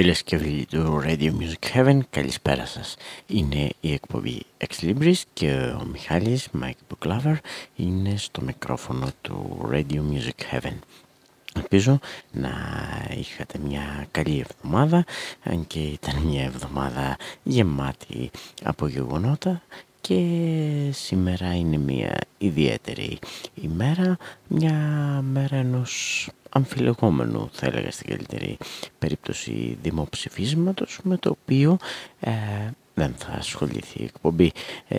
Φίλες και φίλοι του Radio Music Heaven, καλησπέρα σας. Είναι η εκπομπή Ex Libris και ο Μιχάλης, Mike Buklaver, είναι στο μικρόφωνο του Radio Music Heaven. Ελπίζω να είχατε μια καλή εβδομάδα, αν και ήταν μια εβδομάδα γεμάτη από γεγονότα και σήμερα είναι μια ιδιαίτερη ημέρα, μια μέρα ενός αμφιλεγόμενου θα έλεγα στην καλύτερη περίπτωση δημοψηφίσματος με το οποίο ε, δεν θα ασχοληθεί η εκπομπή. Ε,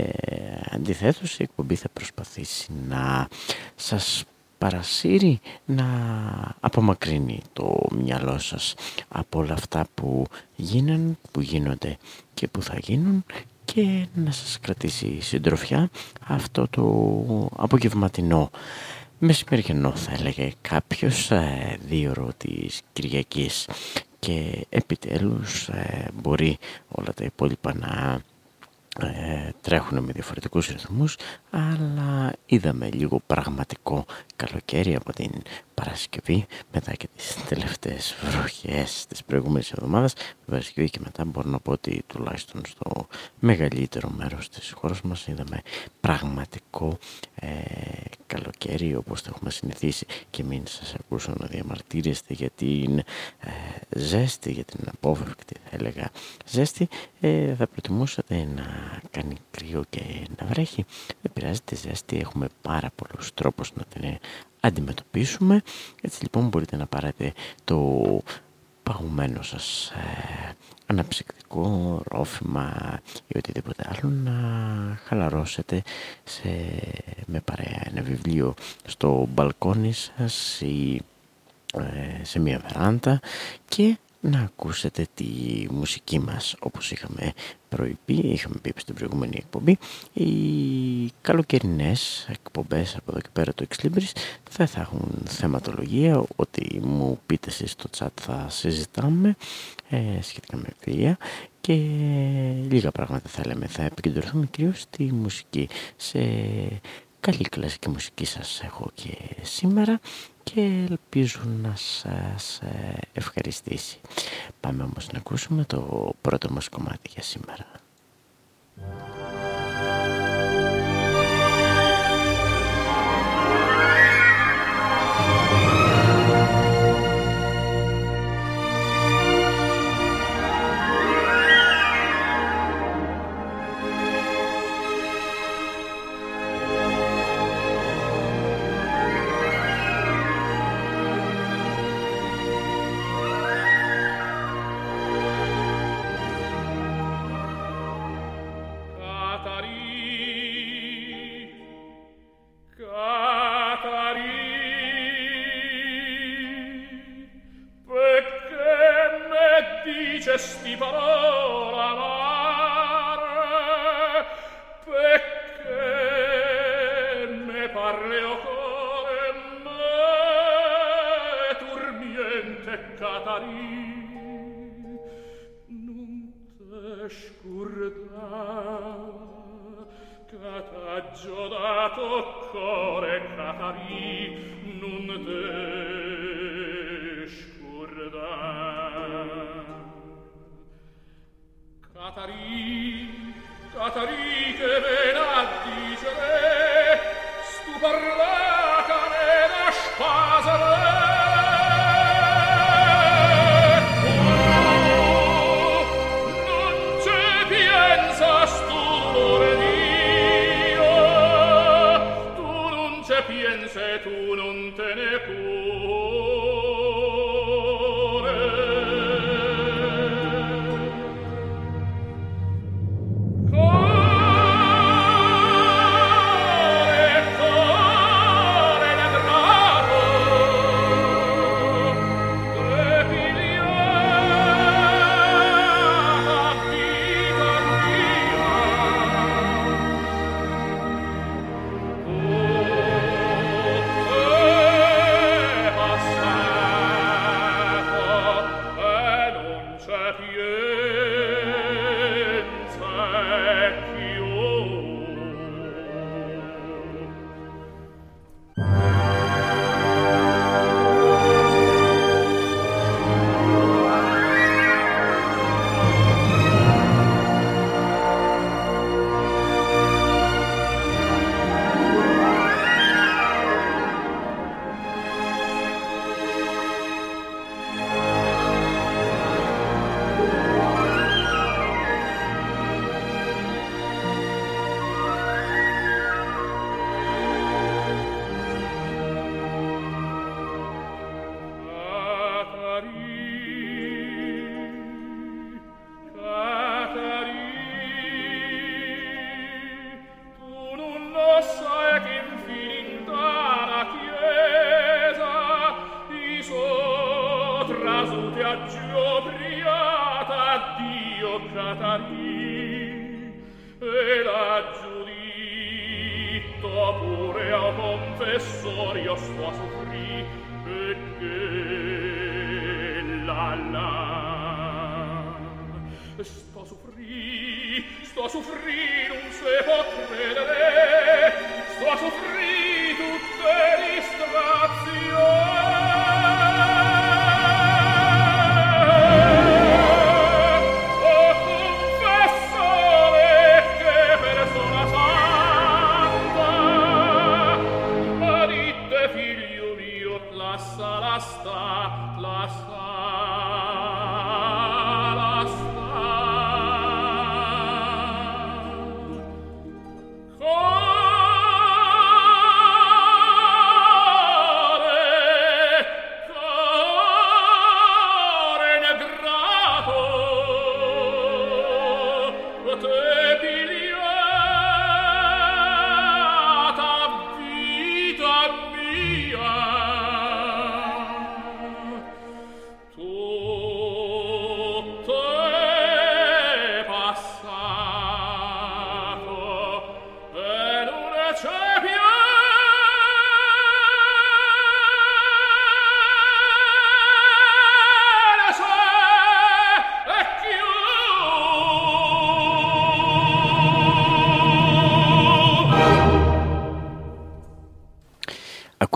αντιθέτως η εκπομπή θα προσπαθήσει να σας παρασύρει να απομακρύνει το μυαλό σας από όλα αυτά που γίναν, που γίνονται και που θα γίνουν και να σας κρατήσει συντροφιά αυτό το απογευματινό μεσημεριανό θα έλεγε κάποιος ε, δύο ώρο της Κυριακής. Και επιτέλους ε, μπορεί όλα τα υπόλοιπα να ε, τρέχουν με διαφορετικούς ρυθμούς αλλά είδαμε λίγο πραγματικό καλοκαίρι από την Παρασκευή μετά και τις τελευταίες βροχές της προηγούμενης εβδομάδας Παρασκευή και μετά μπορώ να πω ότι τουλάχιστον στο μεγαλύτερο μέρος της χώρας μας είδαμε πραγματικό ε, καλοκαίρι όπως το έχουμε συνηθίσει και μην σας ακούσω να διαμαρτύρεστε για την ε, ζέστη, για την απόφευκτη θα έλεγα ζέστη. Ε, θα προτιμούσατε να κάνει κρύο και να βρέχει. Δεν πειράζει τη ζέστη έχουμε πάρα πολλούς τρόπους να την αντιμετωπίσουμε. Έτσι λοιπόν μπορείτε να πάρετε το παγωμένο σας ε, αναψυκτικό ρόφημα ή οτιδήποτε άλλο να χαλαρώσετε σε, με παρέα ένα βιβλίο στο μπαλκόνι σας ή ε, σε μια βεράντα και να ακούσετε τη μουσική μας όπως είχαμε προειπεί, είχαμε πει στην προηγούμενη εκπομπή. Οι καλοκαιρινές εκπομπές από εδώ και πέρα το Libris δεν θα έχουν θεματολογία. Ότι μου πείτε εσείς στο chat θα συζητάμε ε, σχετικά με βία και λίγα πράγματα θα λέμε. Θα επικεντρωθούμε κυρίως στη μουσική. Σε καλή κλασική μουσική σας έχω και σήμερα και ελπίζω να σας ε, ευχαριστήσει. Πάμε όμως να ακούσουμε το πρώτο μας κομμάτι για σήμερα. sto soffrì sto soffrì non se può credere. Sto soffrì tutte le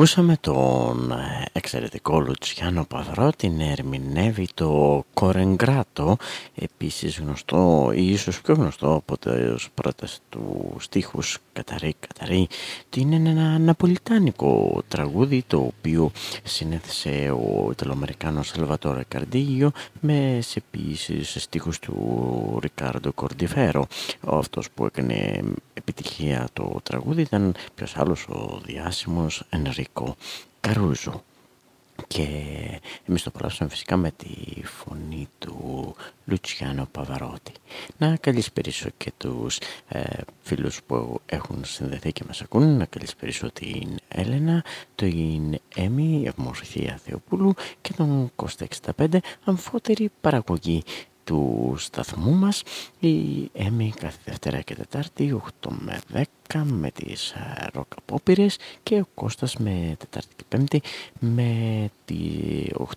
Ακούσαμε τον ε, εξαιρετικό Λουτσιάνο Παδρό, την ερμηνεύει το Κορεγκράτο, επίσης γνωστό ή ίσως πιο γνωστό από τις πρώτες του στίχους Καταρί Καταρί. Είναι ένα ναπολιτάνικο τραγούδι το οποίο συνέθεσε ο Ιταλοαμερικάνος Σαλβατόρε Καρντίγιο με σε ποιήσεις σε στίχους του Ρικάρντο Κορντιφέρο. αυτός που έκανε επιτυχία το τραγούδι ήταν ποιος άλλος ο διάσημος Ενρίκο Καρούζο και εμείς το πράσαμε φυσικά με τη φωνή του Λουτσιάνο Παβαρότη. Να καλησπερίσω και τους ε, φίλους που έχουν συνδεθεί και μας ακούν, να καλησπερίσω την Έλενα, την Έμι Ευμορφία Θεοπούλου και τον Κώστα 65 αμφότερη παραγωγή του σταθμού μας. Η Έμι κάθε Δευτέρα και Τετάρτη 8 με 10 με τις ροκ απόπειρες. Και ο Κώστας με Τετάρτη και Πέμπτη με τη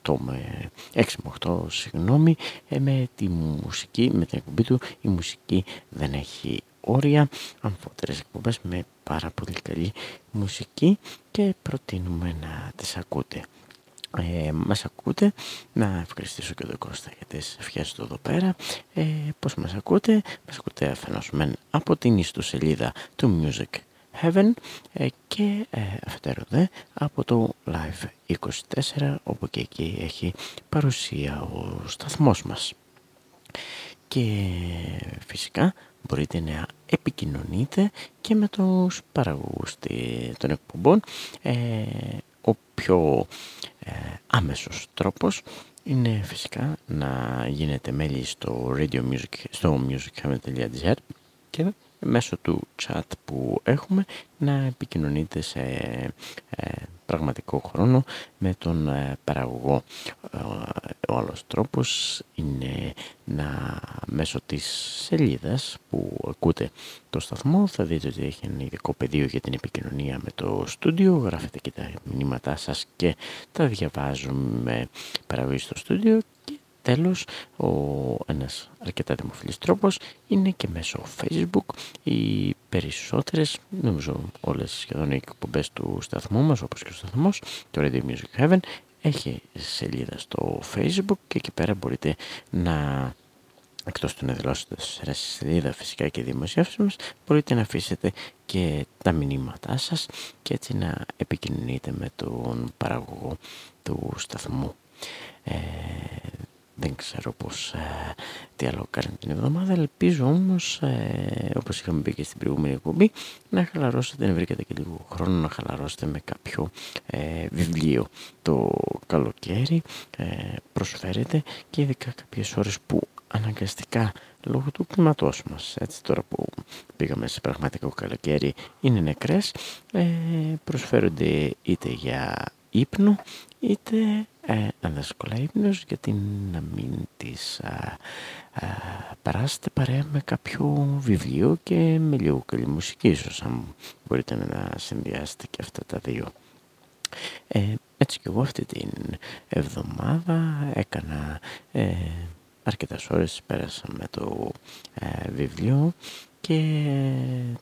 8 με 6 με 8 συγγνώμη ε, με τη μουσική με την εκπομπή του. Η μουσική δεν έχει όρια. Αμφότερες εκπομπές με πάρα πολύ καλή μουσική. Και προτείνουμε να τις ακούτε ε, μας ακούτε. Να ευχαριστήσω και τον Κώστα για τις ευχές του εδώ πέρα. Ε, πως μας ακούτε; Μας ακούτε αφενός μεν από την ιστοσελίδα του Music Heaven ε, και ε, αφετέρου δε από το Live 24 όπου και εκεί έχει παρουσία ο σταθμός μας. Και φυσικά μπορείτε να επικοινωνείτε και με τους παραγωγούς των εκπομπών. Ε, ο πιο ε, άμεσος τρόπος είναι φυσικά να γίνετε μέλη στο, radio music, στο music.gr και μέσω του chat που έχουμε να επικοινωνείτε σε ε, πραγματικό χρόνο με τον ε, παραγωγό. Ε, ο άλλος τρόπος είναι να μέσω της σελίδας που ακούτε το σταθμό θα δείτε ότι έχει ένα ειδικό πεδίο για την επικοινωνία με το στούντιο γράφετε και τα μηνύματά σας και τα διαβάζουμε παραγωγή στο στούντιο Τέλος, ο, ένας αρκετά δημοφιλής τρόπος είναι και μέσω Facebook. Οι περισσότερες, νομίζω όλες σχεδόν οι εκπομπές του σταθμού μας, όπως και ο σταθμός, το Radio Music Heaven, έχει σελίδα στο Facebook και εκεί πέρα μπορείτε να εκτός του να δηλώσετε σε σελίδα φυσικά και δημοσιεύσεις μας, μπορείτε να αφήσετε και τα μηνύματά σας και έτσι να επικοινωνείτε με τον παραγωγό του σταθμού. Ε, δεν ξέρω πως ε, τι άλλο κάνει την εβδομάδα. Ελπίζω όμως, ε, όπως είχαμε πει και στην προηγούμενη εκπομπή, να χαλαρώσετε, να βρήκατε και λίγο χρόνο να χαλαρώσετε με κάποιο ε, βιβλίο. Το καλοκαίρι ε, προσφέρεται και ειδικά κάποιες ώρες που αναγκαστικά λόγω του κλίματός μας, έτσι τώρα που πήγαμε σε πραγματικό καλοκαίρι, είναι νεκρές, ε, προσφέρονται είτε για ύπνο είτε ε, δύσκολα ύπνος γιατί να μην τις α, περάσετε παρέα με κάποιο βιβλίο και με λίγο καλή μουσική ίσως αν μπορείτε να συνδυάσετε και αυτά τα δύο. Ε, έτσι και εγώ αυτή την εβδομάδα έκανα ε, αρκετές ώρες πέρασα με το ε, βιβλίο και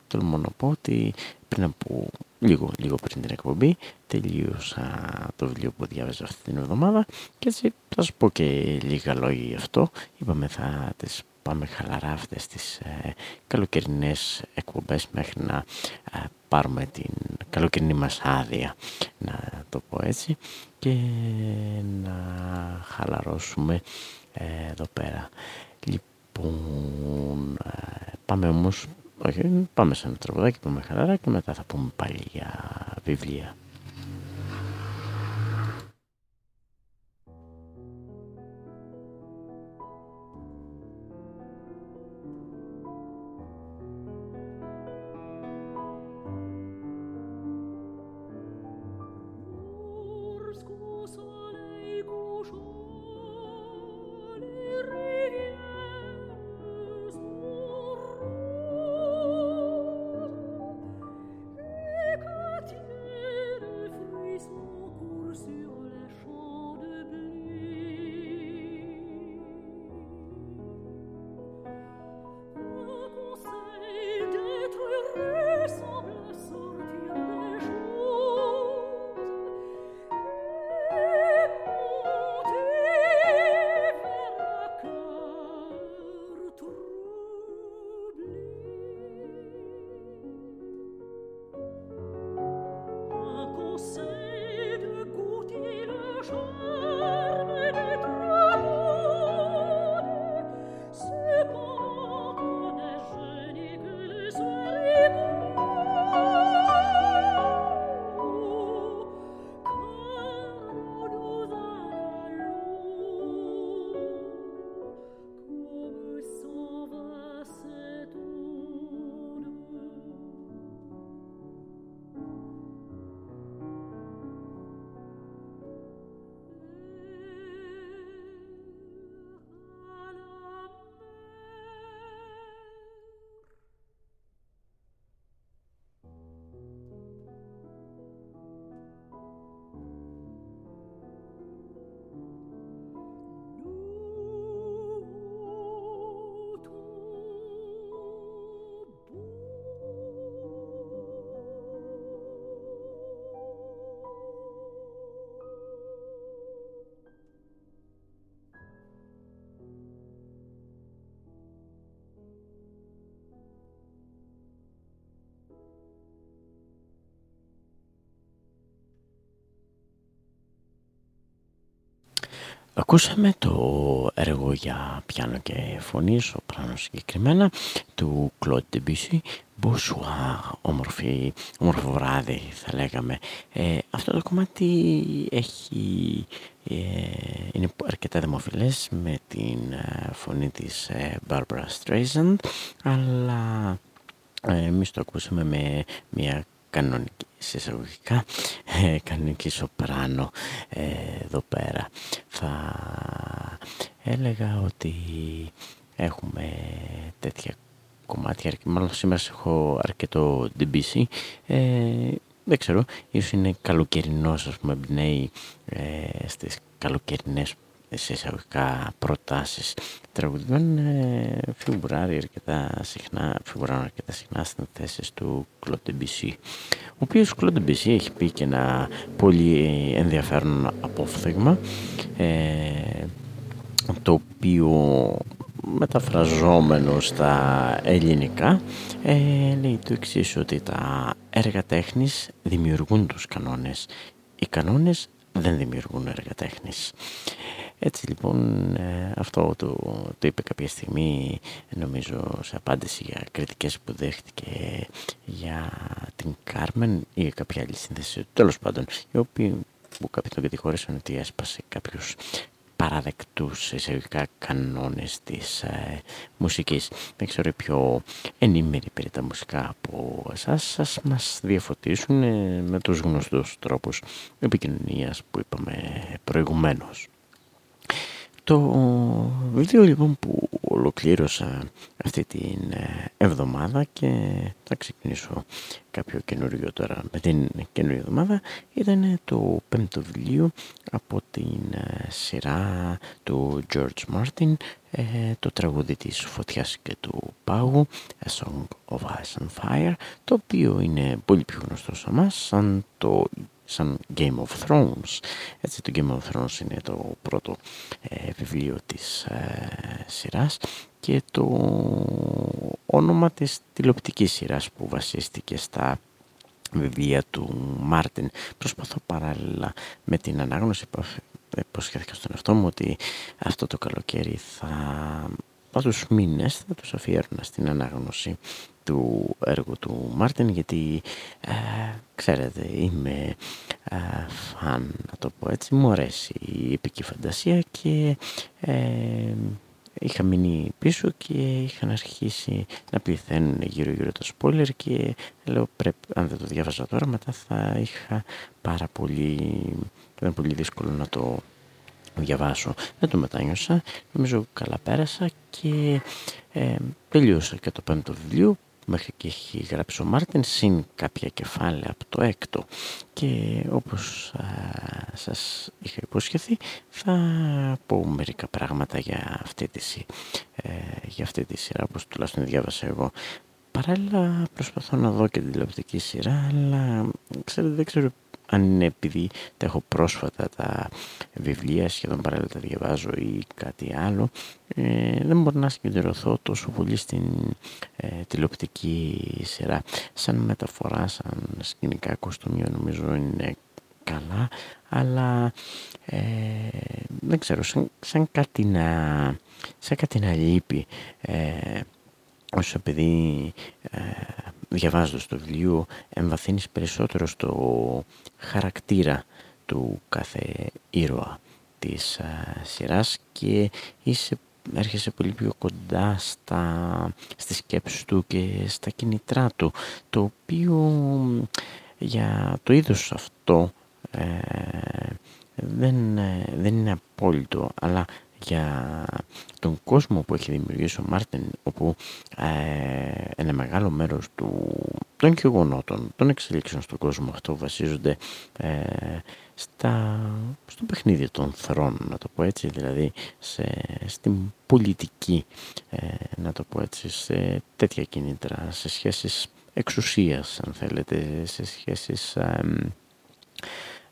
τολμώ να πω ότι πριν από λίγο, λίγο πριν την εκπομπή τελείωσα το βιβλίο που διάβαζα αυτή την εβδομάδα και έτσι θα σας πω και λίγα λόγια γι' αυτό. Είπαμε θα τις πάμε χαλαρά αυτές τις ε, καλοκαιρινές εκπομπές μέχρι να ε, πάρουμε την καλοκαιρινή μας άδεια να το πω έτσι και να χαλαρώσουμε ε, εδώ πέρα. Λοιπόν ε, πάμε όμως όχι, πάμε σε ένα τραγουδάκι, πάμε χαλαρά και μετά θα πούμε πάλι για βιβλία. Ακούσαμε το έργο για πιάνο και φωνή, σοπράνο συγκεκριμένα, του Claude Debussy, Bonsoir, όμορφη, όμορφο βράδυ θα λέγαμε. Ε, αυτό το κομμάτι έχει, ε, είναι αρκετά δημοφιλές με την ε, φωνή της Barbara Streisand, αλλά εμείς το ακούσαμε με μια κανονική, σε εισαγωγικά, ε, κανονική σοπράνο ε, εδώ πέρα. Θα έλεγα ότι έχουμε τέτοια κομμάτια, μάλλον σήμερα έχω αρκετό DBC, ε, δεν ξέρω, ίσως είναι καλοκαιρινός, ας πούμε, εμπνέει ε, στις καλοκαιρινές σε εισαγωγικά προτάσεις τραγουδιών ε, φιγουράρει αρκετά συχνά, φιγουράρουν αρκετά συχνά στην θέση του Claude Debussy ο οποίος Claude Debussy έχει πει και ένα πολύ ενδιαφέρον απόφθεγμα ε, το οποίο μεταφραζόμενο στα ελληνικά ε, λέει το εξής ότι τα έργα τέχνης δημιουργούν τους κανόνες. Οι κανόνες δεν δημιουργούν έργα τέχνης έτσι λοιπόν ε, αυτό το, το είπε κάποια στιγμή νομίζω σε απάντηση για κριτικές που δέχτηκε για την Κάρμεν ή κάποια άλλη σύνθεση τέλος πάντων οι οποίοι που κάποιοι τον κατηγορήσαν ότι έσπασε κάποιους παραδεκτούς εισαγωγικά κανόνες της ε, μουσικής. Δεν ξέρω πιο ενήμεροι περί τα μουσικά από εσάς σας μας διαφωτίσουν ε, με τους γνωστούς τρόπους επικοινωνίας που είπαμε προηγουμένως. Το βιβλίο λοιπόν που ολοκλήρωσα αυτή την ε, εβδομάδα και θα ξεκινήσω κάποιο καινούριο τώρα με την καινούργια εβδομάδα ήταν το πέμπτο βιβλίο από την ε, σειρά του George Martin ε, το τραγούδι της φωτιάς και του πάγου A Song of Ice and Fire το οποίο είναι πολύ πιο γνωστό σε εμάς σαν το σαν Game of Thrones. Έτσι το Game of Thrones είναι το πρώτο ε, βιβλίο της ε, σειράς και το όνομα της τηλεοπτικής σειράς που βασίστηκε στα βιβλία του Μάρτιν. Προσπαθώ παράλληλα με την ανάγνωση υποσχέθηκα στον εαυτό μου ότι αυτό το καλοκαίρι θα τους μήνες θα τους αφιέρωνα στην ανάγνωση του έργου του Μάρτιν γιατί ε, ξέρετε είμαι ε, φαν να το πω έτσι μου αρέσει η επική φαντασία και ε, είχα μείνει πίσω και είχαν αρχίσει να πληθαίνουν γύρω γύρω το spoiler και λέω πρέπει αν δεν το διάβαζα τώρα μετά θα είχα πάρα πολύ ήταν πολύ δύσκολο να το διαβάσω δεν το μετάνιωσα νομίζω καλά πέρασα και ε, τελείωσα και το πέμπτο βιβλίο μέχρι και έχει γράψει ο Μάρτιν συν κάποια κεφάλαια από το έκτο. Και όπως α, σας είχα υποσχεθεί θα πω μερικά πράγματα για αυτή τη, ε, για αυτή τη σειρά όπως τουλάχιστον διάβασα εγώ. Παράλληλα προσπαθώ να δω και την τηλεοπτική σειρά αλλά ξέρετε δεν ξέρω αν είναι επειδή τα έχω πρόσφατα τα βιβλία, σχεδόν παράλληλα τα διαβάζω ή κάτι άλλο, ε, δεν μπορώ να συγκεντρωθώ τόσο πολύ στην ε, τηλεοπτική σειρά. Σαν μεταφορά, σαν σκηνικά κοστούμια νομίζω είναι καλά, αλλά ε, δεν ξέρω, σαν, σαν, κάτι να, σαν κάτι να λείπει. Ε, όσο επειδή ε, διαβάζοντας το βιβλίο εμβαθύνεις περισσότερο στο χαρακτήρα του κάθε ήρωα της α, σειράς και είσαι, έρχεσαι πολύ πιο κοντά στα, στις σκέψεις του και στα κινητρά του το οποίο για το είδος αυτό ε, δεν, ε, δεν είναι απόλυτο αλλά για τον κόσμο που έχει δημιουργήσει ο Μάρτιν όπου ε, ένα μεγάλο μέρος του, των γεγονότων, των εξελίξεων στον κόσμο αυτό βασίζονται ε, στα, στο παιχνίδι των θρόνων να το πω έτσι δηλαδή σε, στην πολιτική ε, να το πω έτσι σε τέτοια κίνητρα σε σχέσεις εξουσίας αν θέλετε σε σχέσεις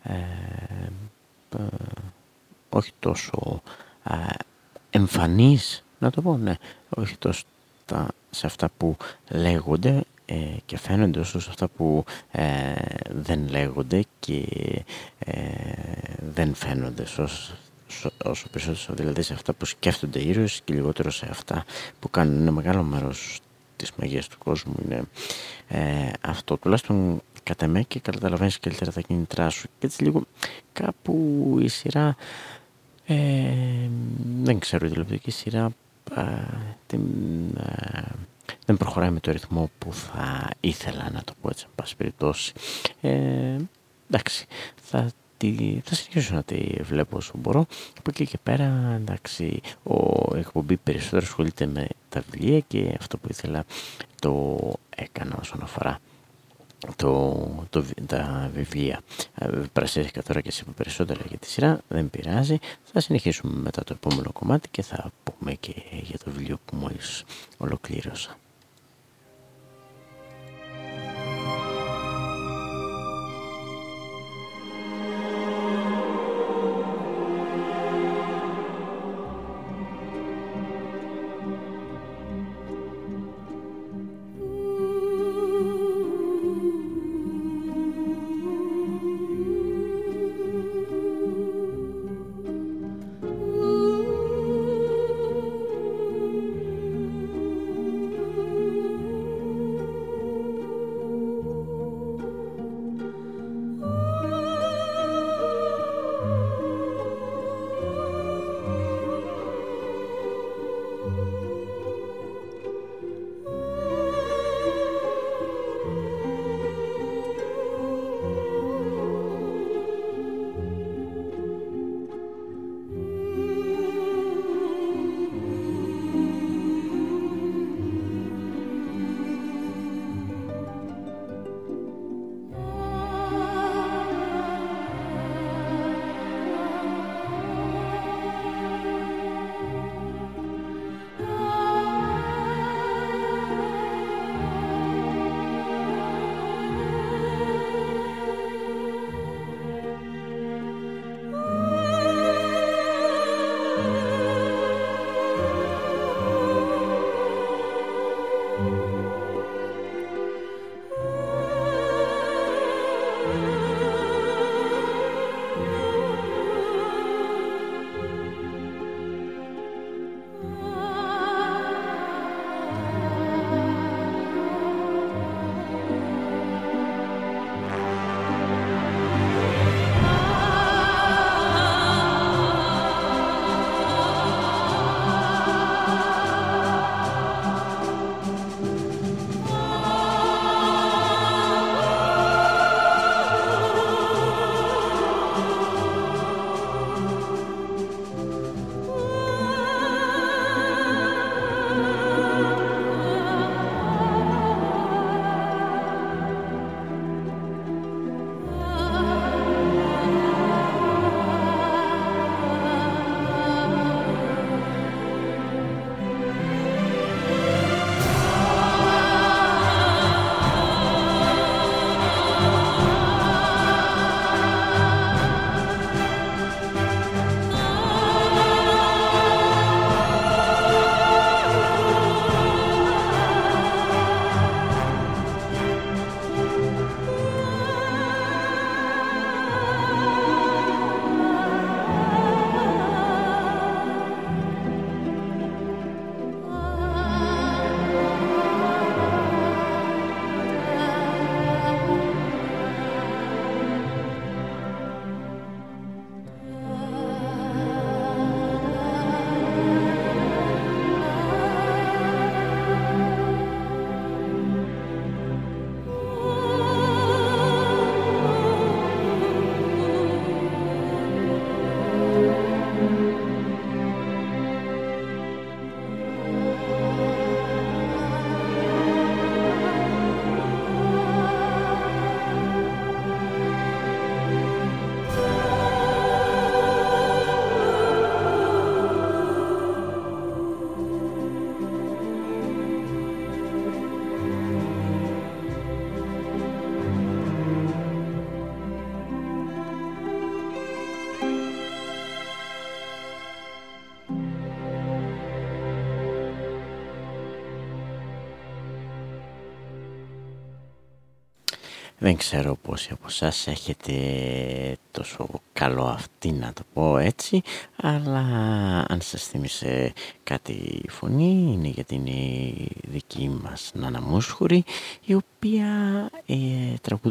ε, όχι τόσο εμφανής, να το πω, ναι, όχι τόσο σε αυτά που λέγονται ε, και φαίνονται όσο σε αυτά που ε, δεν λέγονται και ε, δεν φαίνονται όσο, όσο περισσότερο δηλαδή σε αυτά που σκέφτονται οι ήρωες και λιγότερο σε αυτά που κάνουν. Ένα μεγάλο μέρος της μαγείας του κόσμου είναι αυτό. Τουλάχιστον κατά με και καταλαβαίνεις καλύτερα τα κινητρά σου. Και έτσι λίγο κάπου η σειρά ε, δεν ξέρω η τηλεοπτική σειρά την, δεν προχωράει με το ρυθμό που θα ήθελα να το πω έτσι, εν πάση περιπτώσει. Ε, εντάξει, θα, τη, θα συνεχίσω να τη βλέπω όσο μπορώ. Από εκεί και πέρα, εντάξει, ο εκπομπή περισσότερο ασχολείται με τα βιβλία και αυτό που ήθελα το έκανα όσον αφορά το, το, τα βιβλία. Ε, Πρασέθηκα τώρα και σε περισσότερα για τη σειρά, δεν πειράζει. Θα συνεχίσουμε μετά το επόμενο κομμάτι και θα πούμε και για το βιβλίο που μόλις ολοκλήρωσα. Δεν ξέρω πόσοι από εσάς έχετε τόσο καλό αυτή να το πω έτσι αλλά αν σας θύμισε κάτι η φωνή είναι γιατί είναι η δική μας Νάνα Μούσχουρη η οποία ε,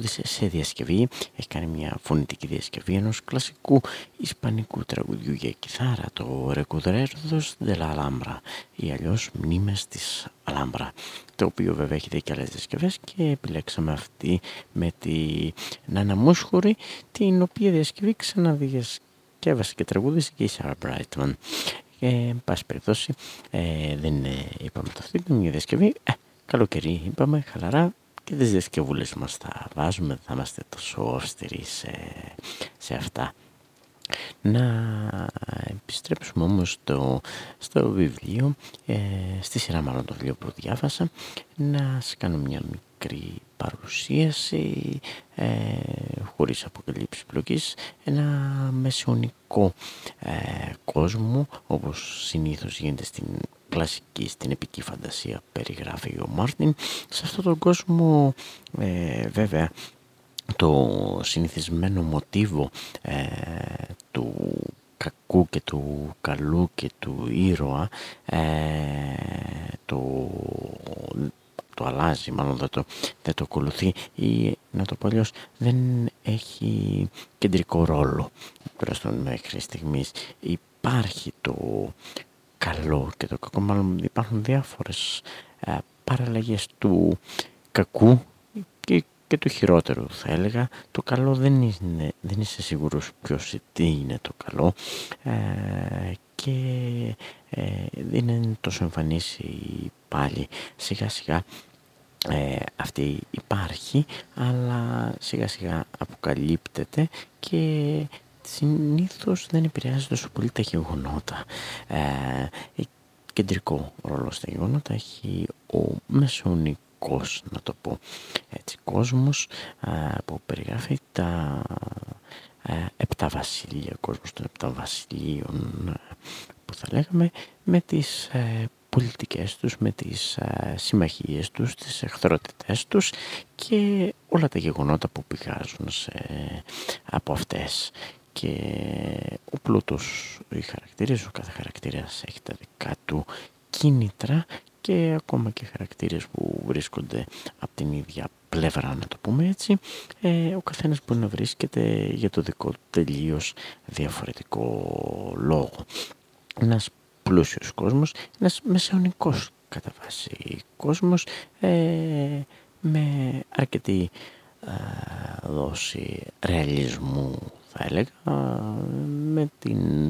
τραγούδισε σε διασκευή έχει κάνει μια φωνητική διασκευή ενός κλασικού ισπανικού τραγουδιού για κιθάρα το Ρεκουδρέρδος de la Alhambra ή αλλιώς Μνήμες της Αλάμπρα το οποίο βέβαια έχει και άλλες διασκευές και επιλέξαμε αυτή με τη Νάνα Μούσχουρη την οποία διασκευή ξαναδιασκεύασε και τραγούδισε και η Σάρα Μπράιτμαν. Και, εν πάση περιπτώσει, ε, δεν είπαμε το αυτή, είναι μια διασκευή. Ε, καλοκαιρί είπαμε, χαλαρά και τις διασκευούλες μας θα βάζουμε, δεν θα είμαστε τόσο αυστηροί σε, σε αυτά. Να επιστρέψουμε όμως στο, στο βιβλίο, ε, στη σειρά μάλλον το βιβλίο που διάβασα, να σας κάνω μια μικρή παρουσίαση ε, χωρίς αποκαλύψη πλοκής ένα μεσαιωνικό ε, κόσμο όπως συνήθως γίνεται στην κλασική, στην επική φαντασία περιγράφει ο Μάρτιν. Σε αυτόν τον κόσμο ε, βέβαια το συνηθισμένο μοτίβο ε, του κακού και του καλού και του ήρωα ε, το το αλλάζει, μάλλον δεν το, δεν το ακολουθεί ή να το πω αλλιώς δεν έχει κεντρικό ρόλο. Τουλάχιστον μέχρι στιγμής υπάρχει το καλό και το κακό, μάλλον υπάρχουν διάφορες ε, παραλλαγές του κακού και, και του χειρότερου θα έλεγα. Το καλό δεν, είναι, δεν είσαι σίγουρος ποιος τι είναι το καλό ε, και ε, δεν είναι τόσο εμφανής πάλι σιγά σιγά ε, αυτή υπάρχει αλλά σιγά σιγά αποκαλύπτεται και συνήθως δεν επηρεάζει τόσο πολύ τα γεγονότα. Ε, κεντρικό ρόλο στα γεγονότα έχει ο μεσονικός, να το πω έτσι, κόσμος που περιγράφει τα ε, επτά βασίλεια, κόσμος των επτά βασιλείων που θα λέγαμε με τις ε, πολιτικές τους, με τις α, συμμαχίες τους, τις εχθρότητές τους και όλα τα γεγονότα που πηγάζουν σε, από αυτές. Και ο πλούτος, οι χαρακτήρες, ο κάθε χαρακτήρας έχει τα δικά του κίνητρα και ακόμα και χαρακτήρες που βρίσκονται από την ίδια πλευρά να το πούμε έτσι ε, ο καθένας μπορεί να βρίσκεται για το δικό του τελείως διαφορετικό λόγο. Ένας πλούσιος κόσμος, ένας μεσαιωνικός κατά βάση κόσμος ε, με αρκετή ε, δόση ρεαλισμού θα έλεγα με την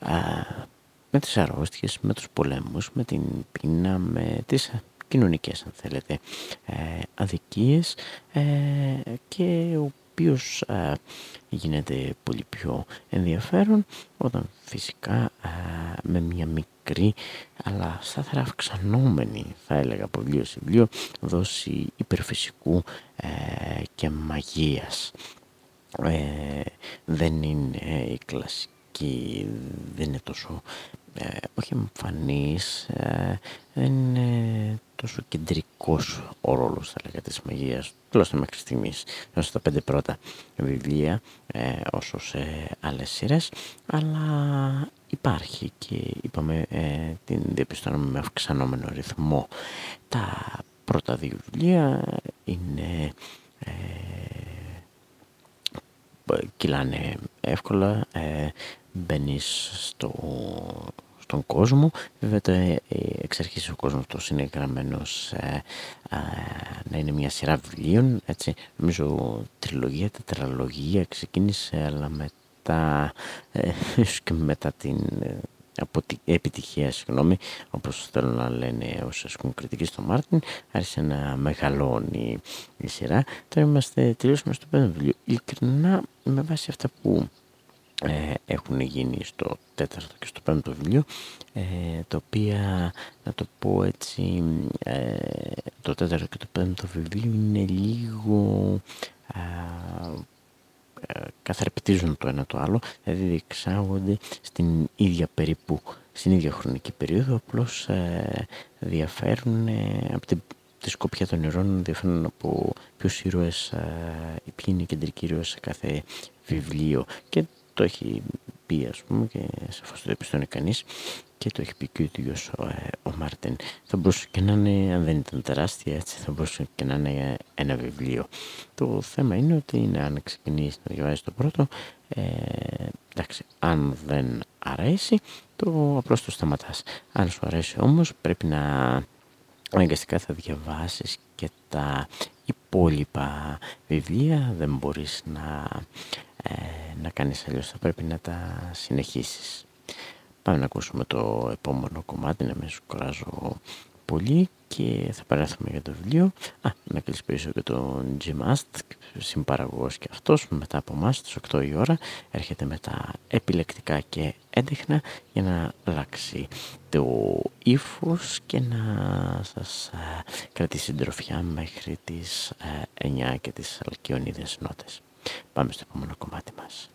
ε, με τις αρρώστιες, με τους πολέμους, με την πείνα, με τις κοινωνικές αν θέλετε ε, αδικίες ε, και ο οποίος γίνεται πολύ πιο ενδιαφέρον όταν φυσικά με μια μικρή αλλά σταθερά αυξανόμενη θα έλεγα από βιβλίο σε βιβλίο δόση υπερφυσικού ε, και μαγείας. Ε, δεν είναι η κλασική, δεν είναι τόσο ε, όχι εμφανής, ε, δεν είναι τόσο κεντρικός ο ρόλος θα λέγα της μαγείας, τουλάχιστον μέχρι στιγμής, όσο στα πέντε πρώτα βιβλία, ε, όσο σε άλλες σειρές, αλλά υπάρχει και είπαμε ε, την διαπιστώνουμε με αυξανόμενο ρυθμό. Τα πρώτα δύο βιβλία είναι... Ε, κυλάνε εύκολα, ε, μπαίνεις στο στον κόσμο. Βέβαια το ε, εξ αρχής ο κόσμος το είναι γραμμένος ε, να είναι μια σειρά βιβλίων. Έτσι. Νομίζω τριλογία, τετραλογία ξεκίνησε αλλά μετά, ε, και μετά την από την επιτυχία, συγγνώμη, όπως θέλουν να λένε όσοι ασκούν κριτική στο Μάρτιν, άρχισε να μεγαλώνει η σειρά. Τώρα είμαστε τελείωσαμε στο πέμπτο βιβλίο. Ειλικρινά, με βάση αυτά που ε, έχουν γίνει στο τέταρτο και στο πέμπτο βιβλίο ε, τα οποία να το πω έτσι ε, το τέταρτο και το πέμπτο βιβλίο είναι λίγο καθαρπιτίζουν το ένα το άλλο δηλαδή διεξάγονται στην ίδια περίπου στην ίδια χρονική περίοδο απλώς διαφέρουν από την τη σκοπιά των ηρών διαφέρουν από ποιους ήρωες, ποιοι είναι οι κεντρικοί ήρωες σε κάθε βιβλίο. Και το έχει πει ας πούμε και σαφώς το επιστώνει κανείς και το έχει πει και ο ίδιος ο, ε, ο Μάρτιν. Θα μπορούσε και να είναι, αν δεν ήταν τεράστια έτσι, θα μπορούσε και να είναι ένα βιβλίο. Το θέμα είναι ότι είναι, αν ξεκινήσει να διαβάζει το πρώτο, ε, εντάξει, αν δεν αρέσει, το απλώς το σταματάς. Αν σου αρέσει όμως, πρέπει να αναγκαστικά θα διαβάσεις και τα υπόλοιπα βιβλία, δεν μπορείς να ε, να κάνεις αλλιώς. Θα πρέπει να τα συνεχίσεις. Πάμε να ακούσουμε το επόμενο κομμάτι να με κουράζω πολύ και θα παράθουμε για το βιβλίο. Α, να κλεισπίσω και τον Jim Ast συμπαραγωγός και αυτός μετά από εμάς στις 8 η ώρα. Έρχεται με τα επιλεκτικά και έντεχνα για να αλλάξει το ύφος και να σας ε, κρατήσει συντροφιά μέχρι τις 9 ε, και τις αλκιονίδες νότες Πάμε στο επόμενο κομμάτι μας.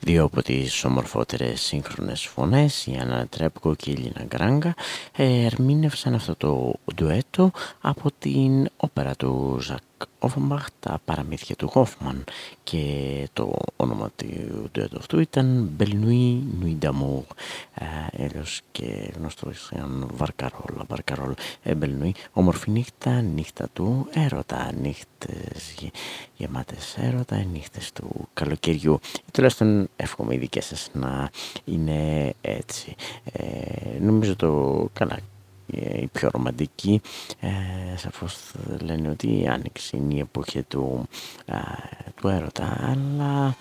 Δύο από τις ομορφότερες σύγχρονες φωνές, η Άννα Τρέπκο και η Λίνα Γκράγκα, ερμήνευσαν αυτό το ντουέτο από την όπερα του Ζακ Offenbach, τα παραμύθια του Hoffman και το όνομα του ντουέτο αυτού ήταν Belle Nuit, d'Amour, έλος και γνωστός σαν Βαρκαρόλ, Βαρκαρόλ, Belle όμορφη νύχτα, νύχτα του έρωτα, νύχτες γεμάτες έρωτα, νύχτες του καλοκαιριού. Τουλάχιστον εύχομαι οι δικές σας να είναι έτσι. Ε, νομίζω το καλά η πιο ρομαντική ε, σαφώς λένε ότι η άνοιξη είναι η εποχή του, του έρωτα αλλά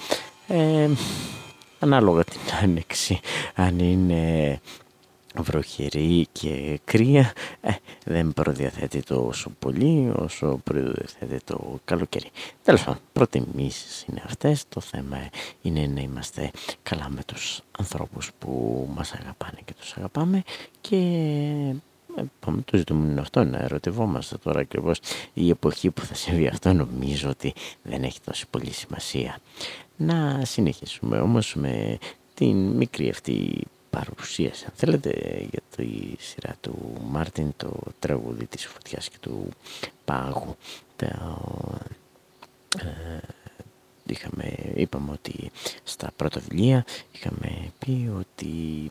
ε, ανάλογα την άνοιξη αν είναι βροχερή και κρύα ε, δεν προδιαθέτει τόσο πολύ όσο προδιαθέτει το καλοκαίρι. Τέλος πάντων, προτιμήσεις είναι αυτές. Το θέμα είναι να είμαστε καλά με τους ανθρώπους που μας αγαπάνε και τους αγαπάμε και ε, Πάμε το ζητούμενο είναι αυτό, να ερωτευόμαστε τώρα ακριβώ η εποχή που θα συμβεί αυτό νομίζω ότι δεν έχει τόση πολύ σημασία. Να συνεχίσουμε όμως με την μικρή αυτή παρουσίαση αν θέλετε για τη σειρά του Μάρτιν το τραγούδι της φωτιάς και του πάγου το, ε, είχαμε, είπαμε ότι στα πρώτα βιβλία είχαμε πει ότι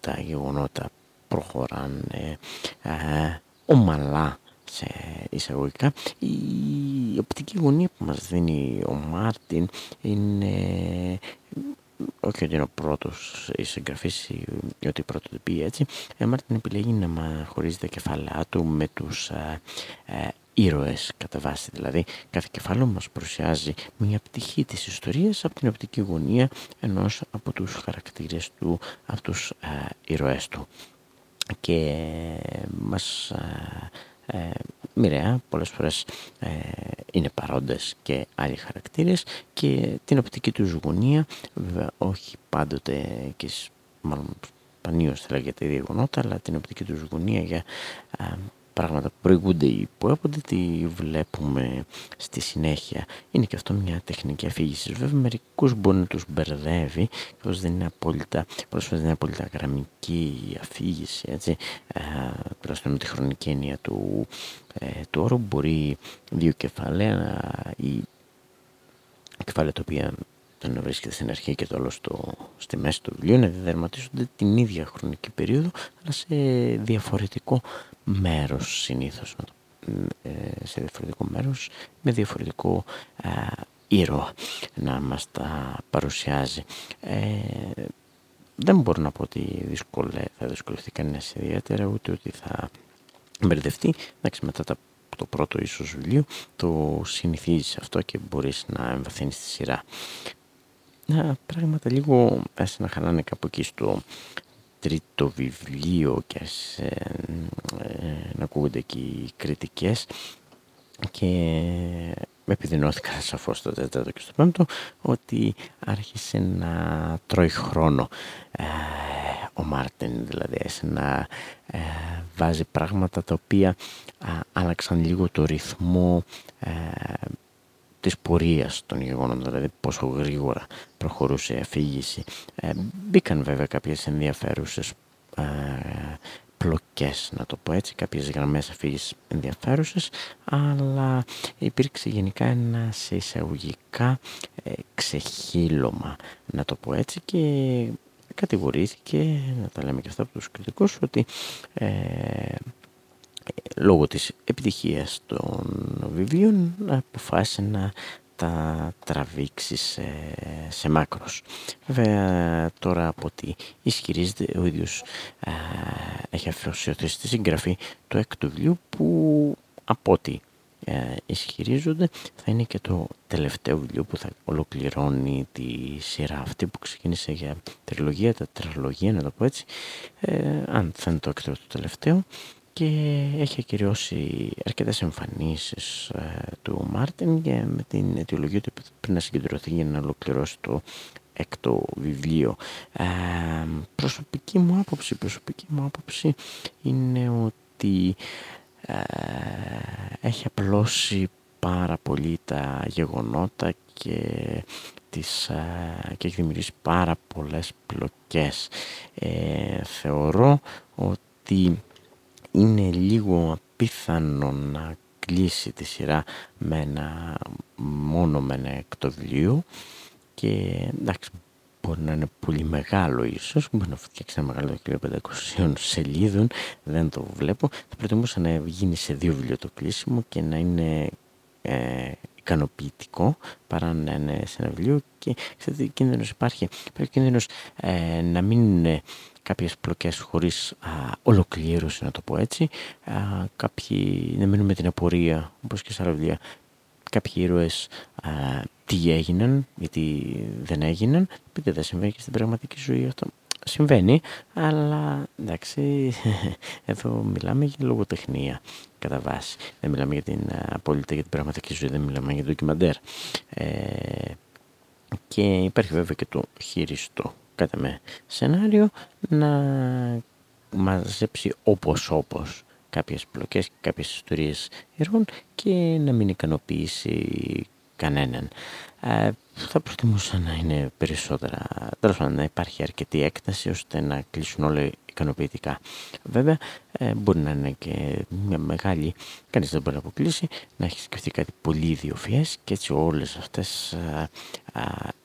τα γεγονότα προχωράνε ε, ομαλά σε εισαγωγικά η οπτική γωνία που μας δίνει ο Μάρτιν είναι όχι ότι είναι ο πρώτος η συγγραφής ή ότι πρωτοτυπεί έτσι, ε, Μάρτιν επιλέγει να μα χωρίζει τα κεφάλαια του με τους ε, ε, ήρωες κατά βάση. Δηλαδή κάθε κεφάλαιο μας παρουσιάζει μια πτυχή της ιστορίας από την οπτική γωνία ενός από τους χαρακτήρες του, από τους ε, ήρωές του. Και μας ε, ε, μοιραία πολλές φορές ε, είναι παρόντες και άλλοι χαρακτήρες και την οπτική του γωνία βέβαια όχι πάντοτε και μάλλον σπανίως θα λέγεται γεγονότα αλλά την οπτική του γωνία για ε, πράγματα που προηγούνται ή που έπονται τι βλέπουμε στη συνέχεια. Είναι και αυτό μια τεχνική αφήγηση. Βέβαια μερικούς μπορεί να τους μπερδεύει καθώς δεν είναι απόλυτα, δεν είναι απόλυτα γραμμική η αφήγηση έτσι. Ε, τουλάχιστον με τη χρονική έννοια του, ε, του όρου μπορεί δύο κεφάλαια ή κεφάλαια τα οποία να βρίσκεται στην αρχή και το άλλο στο, στη μέση του βιβλίου να διδερματίζονται την ίδια χρονική περίοδο αλλά σε διαφορετικό μέρος συνήθως ε, σε διαφορετικό μέρος με διαφορετικό α, ήρωα να μας τα παρουσιάζει. Ε, δεν μπορώ να πω ότι δυσκολε, θα δυσκολευτεί κανένας ιδιαίτερα ούτε ότι θα μπερδευτεί. Εντάξει, μετά τα, το πρώτο ίσως βιβλίο το συνηθίζεις αυτό και μπορείς να εμβαθύνεις τη σειρά. Να, πράγματα λίγο άρχισαν να χαλάνε κάπου εκεί στο τρίτο βιβλίο και σε, ε, να ακούγονται εκεί οι κριτικές. Και με επιδεινώθηκαν σαφώς στο τέταρτο και στο πέμπτο ότι άρχισε να τρώει χρόνο ε, ο Μάρτιν. Δηλαδή να ε, βάζει πράγματα τα οποία άλλαξαν λίγο το ρυθμό ε, της πορείας των γεγονότων, δηλαδή πόσο γρήγορα προχωρούσε η αφήγηση. Ε, μπήκαν βέβαια κάποιες ενδιαφέρουσες ε, πλοκές, να το πω έτσι, κάποιες γραμμές αφήγησης ενδιαφέρουσες, αλλά υπήρξε γενικά ένα σε εισαγωγικά ε, ξεχύλωμα, να το πω έτσι, και κατηγορήθηκε, να τα λέμε και αυτά από τους κριτικούς, ότι ε, λόγω της επιτυχίας των βιβλίων αποφάσισε να τα τραβήξει σε, σε μάκρος. Βέβαια τώρα από ό,τι ισχυρίζεται ο ίδιος ε, έχει αφιερώσει στη συγγραφή του έκτου βιβλίου που από ό,τι ε, ισχυρίζονται θα είναι και το τελευταίο βιβλίο που θα ολοκληρώνει τη σειρά αυτή που ξεκίνησε για τριλογία, τα τριλογία να το πω έτσι ε, αν θα είναι το έκτο το τελευταίο και έχει ακυριώσει αρκετές εμφανίσεις ε, του Μάρτιν και με την αιτιολογία ότι πρέπει να συγκεντρωθεί για να ολοκληρώσει το έκτο βιβλίο. Ε, προσωπική μου άποψη, προσωπική μου άποψη είναι ότι ε, έχει απλώσει πάρα πολύ τα γεγονότα και, τις, ε, και έχει δημιουργήσει πάρα πολλές πλοκές. θεωρώ ότι είναι λίγο απίθανο να κλείσει τη σειρά με ένα, μόνο με ένα εκτοβλίο και εντάξει μπορεί να είναι πολύ μεγάλο ίσως, μπορεί να φτιάξει ένα μεγάλο βιβλίο 500 σελίδων, δεν το βλέπω. Θα προτιμούσα να γίνει σε δύο βιβλίο το κλείσιμο και να είναι ε, ικανοποιητικό παρά να είναι σε ένα βιβλίο και ξέρετε κίνδυνος υπάρχει, υπάρχει κίνδυνος ε, να μην είναι κάποιες πλοκές χωρίς α, ολοκλήρωση να το πω έτσι. Α, κάποιοι να μείνουν με την απορία όπως και σε άλλα βιβλία κάποιοι ήρωες α, τι έγιναν γιατί δεν έγιναν επειδή δεν συμβαίνει και στην πραγματική ζωή αυτό. Συμβαίνει αλλά εντάξει εδώ μιλάμε για λογοτεχνία κατά βάση. Δεν μιλάμε για την απόλυτα για την πραγματική ζωή δεν μιλάμε για ντοκιμαντέρ. Ε, και υπάρχει βέβαια και το χειριστό κατά με σενάριο να μαζέψει όπως όπως κάποιες πλοκές και κάποιες ιστορίες ηρώων και να μην ικανοποιήσει κανέναν. Ε, θα προτιμούσα να είναι περισσότερα, τέλος πάντων να υπάρχει αρκετή έκταση ώστε να κλείσουν όλα ικανοποιητικά. Βέβαια ε, μπορεί να είναι και μια μεγάλη, κανείς δεν μπορεί να αποκλείσει, να έχει σκεφτεί κάτι πολύ ιδιοφιές και έτσι όλες αυτές ε,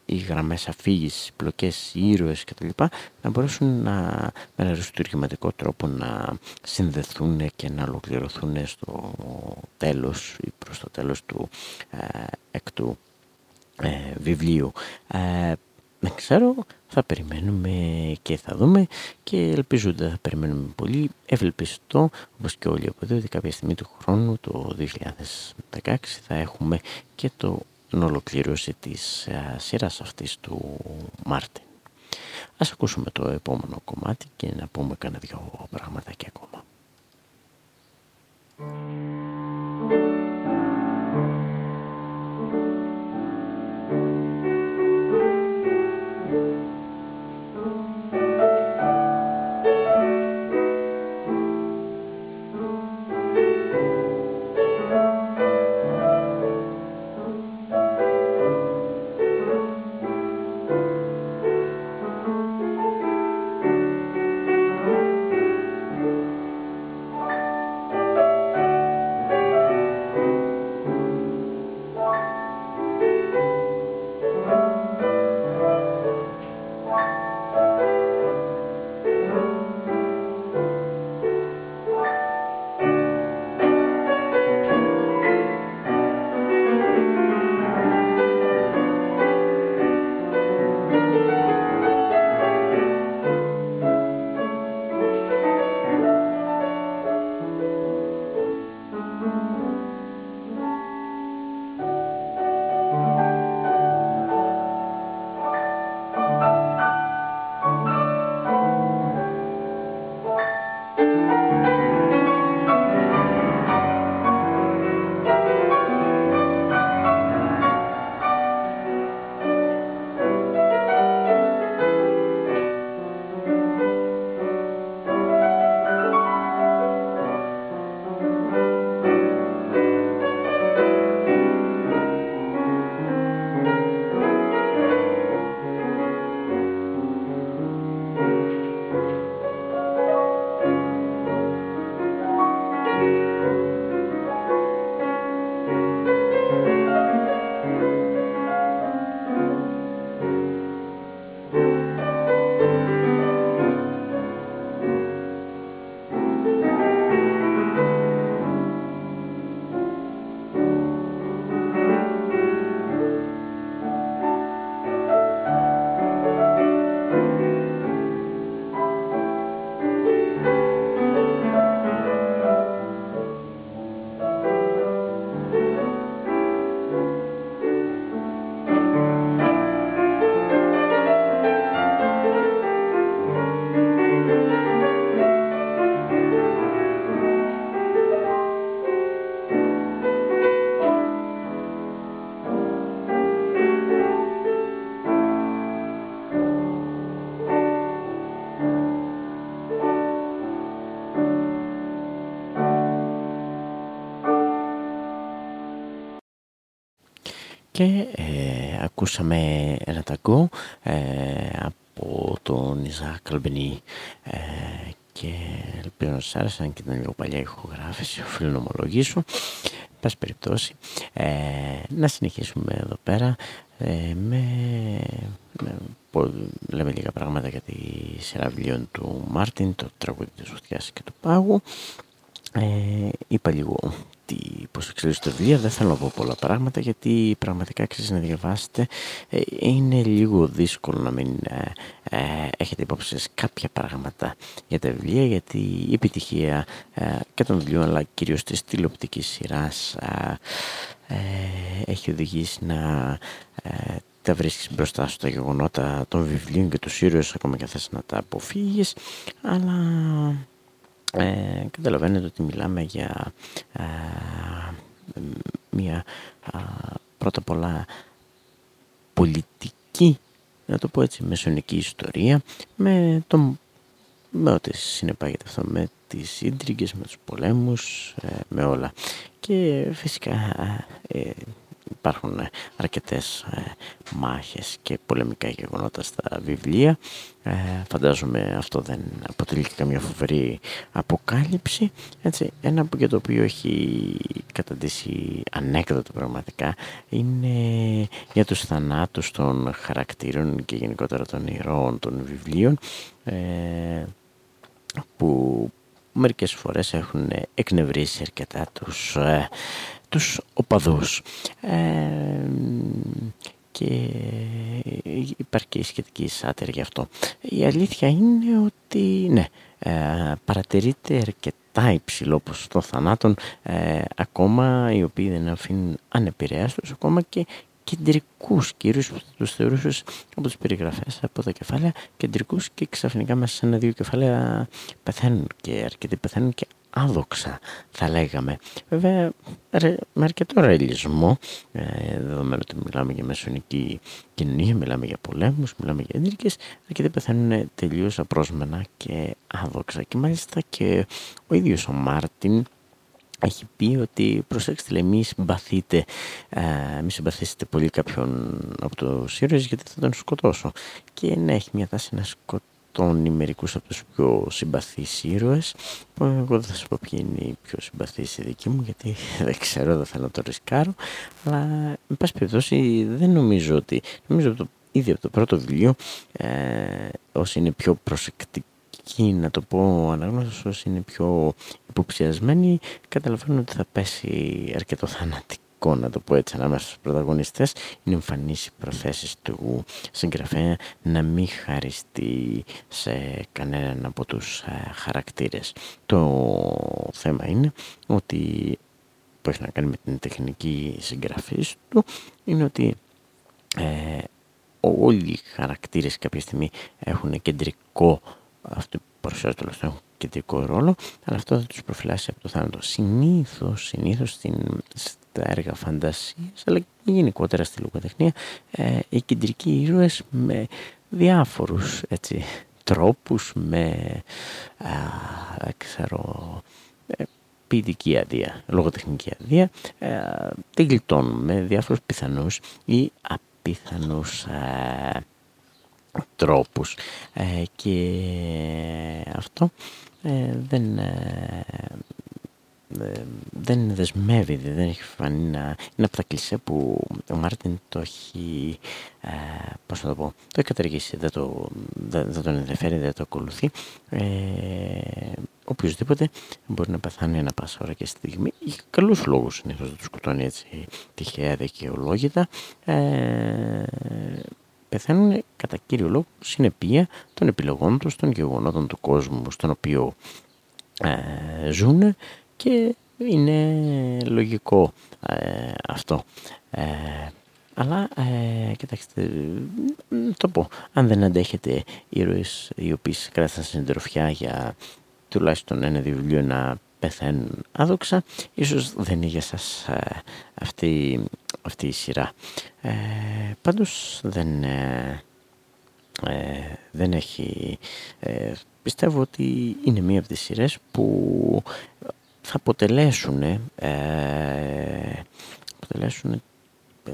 οι γραμμές αφήγησης, πλοκές, οι ήρωες κτλ. να μπορέσουν να, με ένα αριστουργηματικό τρόπο να συνδεθούν και να ολοκληρωθούν στο τέλος ή προς το τέλος του ε, εκτού ε, βιβλίου. Ε, δεν ξέρω, θα περιμένουμε και θα δούμε και ελπίζω ότι θα περιμένουμε πολύ. Ευελπιστώ, όπως και όλοι από εδώ, ότι κάποια στιγμή του χρόνου, το 2016, θα έχουμε και το ολοκλήρωση της ε, σειράς αυτής του Μάρτιν. Ας ακούσουμε το επόμενο κομμάτι και να πούμε κανένα δυο πράγματα και ακόμα. Και ε, ακούσαμε ένα ταγκό ε, από τον Ιζά Καλμπενή ε, και ελπίζω να σας άρεσαν και ήταν λίγο παλιά ηχογράφηση, οφείλω να ομολογήσω. Πάση περιπτώσει, ε, να συνεχίσουμε εδώ πέρα ε, με, με, λέμε λίγα πράγματα για τη σειρά βιβλίων του Μάρτιν, το τραγούδι της Βουτιάς και του Πάγου. Ε, είπα λίγο τι, πώς εξελίσσεται το βιβλίο, δεν θέλω να πω πολλά πράγματα γιατί πραγματικά ξέρεις να διαβάσετε ε, είναι λίγο δύσκολο να μην ε, ε, έχετε υπόψη κάποια πράγματα για τα βιβλία γιατί η επιτυχία και των βιβλίων αλλά κυρίως της τηλεοπτικής σειράς έχει οδηγήσει να τα βρίσκεις μπροστά σου τα γεγονότα των βιβλίων και τους Σύριους ακόμα και θες να τα αποφύγεις αλλά ε, καταλαβαίνετε ότι μιλάμε για ε, μια πρώτα απ' όλα πολιτική να το πω έτσι μεσονική ιστορία με, το, με ό,τι συνεπάγεται αυτό με τις ίντριγκες, με τους πολέμους, ε, με όλα. Και φυσικά ε, υπάρχουν ε, αρκετές ε, μάχες και πολεμικά γεγονότα στα βιβλία. Ε, φαντάζομαι αυτό δεν αποτελεί και καμία φοβερή αποκάλυψη. Έτσι, ένα που για το οποίο έχει καταντήσει ανέκδοτο πραγματικά είναι για τους θανάτους των χαρακτήρων και γενικότερα των ηρώων των βιβλίων που μερικές φορές έχουν εκνευρίσει αρκετά τους τους οπαδούς. Ε, και υπάρχει και σχετική σάτερ γι' αυτό. Η αλήθεια είναι ότι ναι, ε, παρατηρείται αρκετά υψηλό ποσοστό θανάτων ε, ακόμα οι οποίοι δεν αφήνουν ανεπηρέαστος ακόμα και κεντρικούς κυρίως που τους θεωρούσες από τις περιγραφές από τα κεφάλαια κεντρικούς και ξαφνικά μέσα σε ένα-δύο κεφάλαια πεθαίνουν και αρκετοί πεθαίνουν και άδοξα θα λέγαμε. Βέβαια με αρκετό ρεαλισμό, ε, δεδομένου ότι μιλάμε για μεσονική κοινωνία, μιλάμε για πολέμους, μιλάμε για ενήλικες, αρκετοί πεθαίνουν τελείως απρόσμενα και άδοξα. Και μάλιστα και ο ίδιος ο Μάρτιν έχει πει ότι προσέξτε λέει μη συμπαθείτε, ε, μη συμπαθήσετε πολύ κάποιον από το ήρωες γιατί θα τον σκοτώσω. Και ναι, έχει μια τάση να σκοτώσει τον μερικούς από τους πιο συμπαθείς ήρωες. Εγώ δεν θα σου πω ποιοι είναι οι πιο συμπαθείς οι δικοί μου γιατί δεν ξέρω, δεν θέλω να το ρισκάρω. Αλλά με πάση περιπτώσει δεν νομίζω ότι νομίζω ότι ήδη από το πρώτο βιβλίο ε, όσοι είναι πιο προσεκτικοί να το πω αναγνώστες όσοι είναι πιο υποψιασμένοι καταλαβαίνουν ότι θα πέσει αρκετό θανατικό να το πω έτσι, ανάμεσα στους πρωταγωνιστές είναι εμφανείς οι προθέσεις του συγγραφέα να μην χαριστεί σε κανέναν από τους ε, χαρακτήρες. Το θέμα είναι ότι που έχει να κάνει με την τεχνική συγγραφή του είναι ότι ε, όλοι οι χαρακτήρες κάποια στιγμή έχουν κεντρικό αυτό που παρουσιάζουν έχουν κεντρικό ρόλο αλλά αυτό θα τους προφυλάσει από το θάνατο συνήθως, συνήθως στην, τα έργα φαντασίας αλλά και γενικότερα στη λογοτεχνία ε, οι κεντρικοί ήρωες με διάφορους έτσι, τρόπους με α, ξέρω, ε, ποιητική αδεία, λογοτεχνική αδεία ε, τη γλιτώνουν με διάφορους πιθανούς ή απίθανους ε, τρόπους. Ε, και αυτό ε, δεν δεν δεσμεύει, δεν έχει φανεί να... Είναι από τα κλισέ που ο Μάρτιν το έχει, ε, πώς να το πω, το έχει καταργήσει, δεν, το, δεν, δεν τον ενδιαφέρει, δεν το ακολουθεί. Ε, οποιοςδήποτε μπορεί να πεθάνει ένα πάσα ώρα και στιγμή. Είχε καλούς λόγους συνήθως δεν τους σκοτώνει έτσι τυχαία δικαιολόγητα. Ε, πεθαίνουν κατά κύριο λόγο συνεπία των επιλογών τους, των γεγονότων του κόσμου στον οποίο ε, ζουν και είναι λογικό ε, αυτό. Ε, αλλά, ε, κοιτάξτε, το πω, αν δεν αντέχετε ήρωες οι οποίοι κράτησαν συντροφιά για τουλάχιστον ένα-δύο βιβλίο να πεθαίνουν άδοξα, ίσως δεν είναι για σας ε, αυτή, αυτή η σειρά. Ε, πάντως δεν, ε, δεν έχει... πιστεύω ότι είναι μία από τις σειρές που θα αποτελέσουν, ε, αποτελέσουν ε,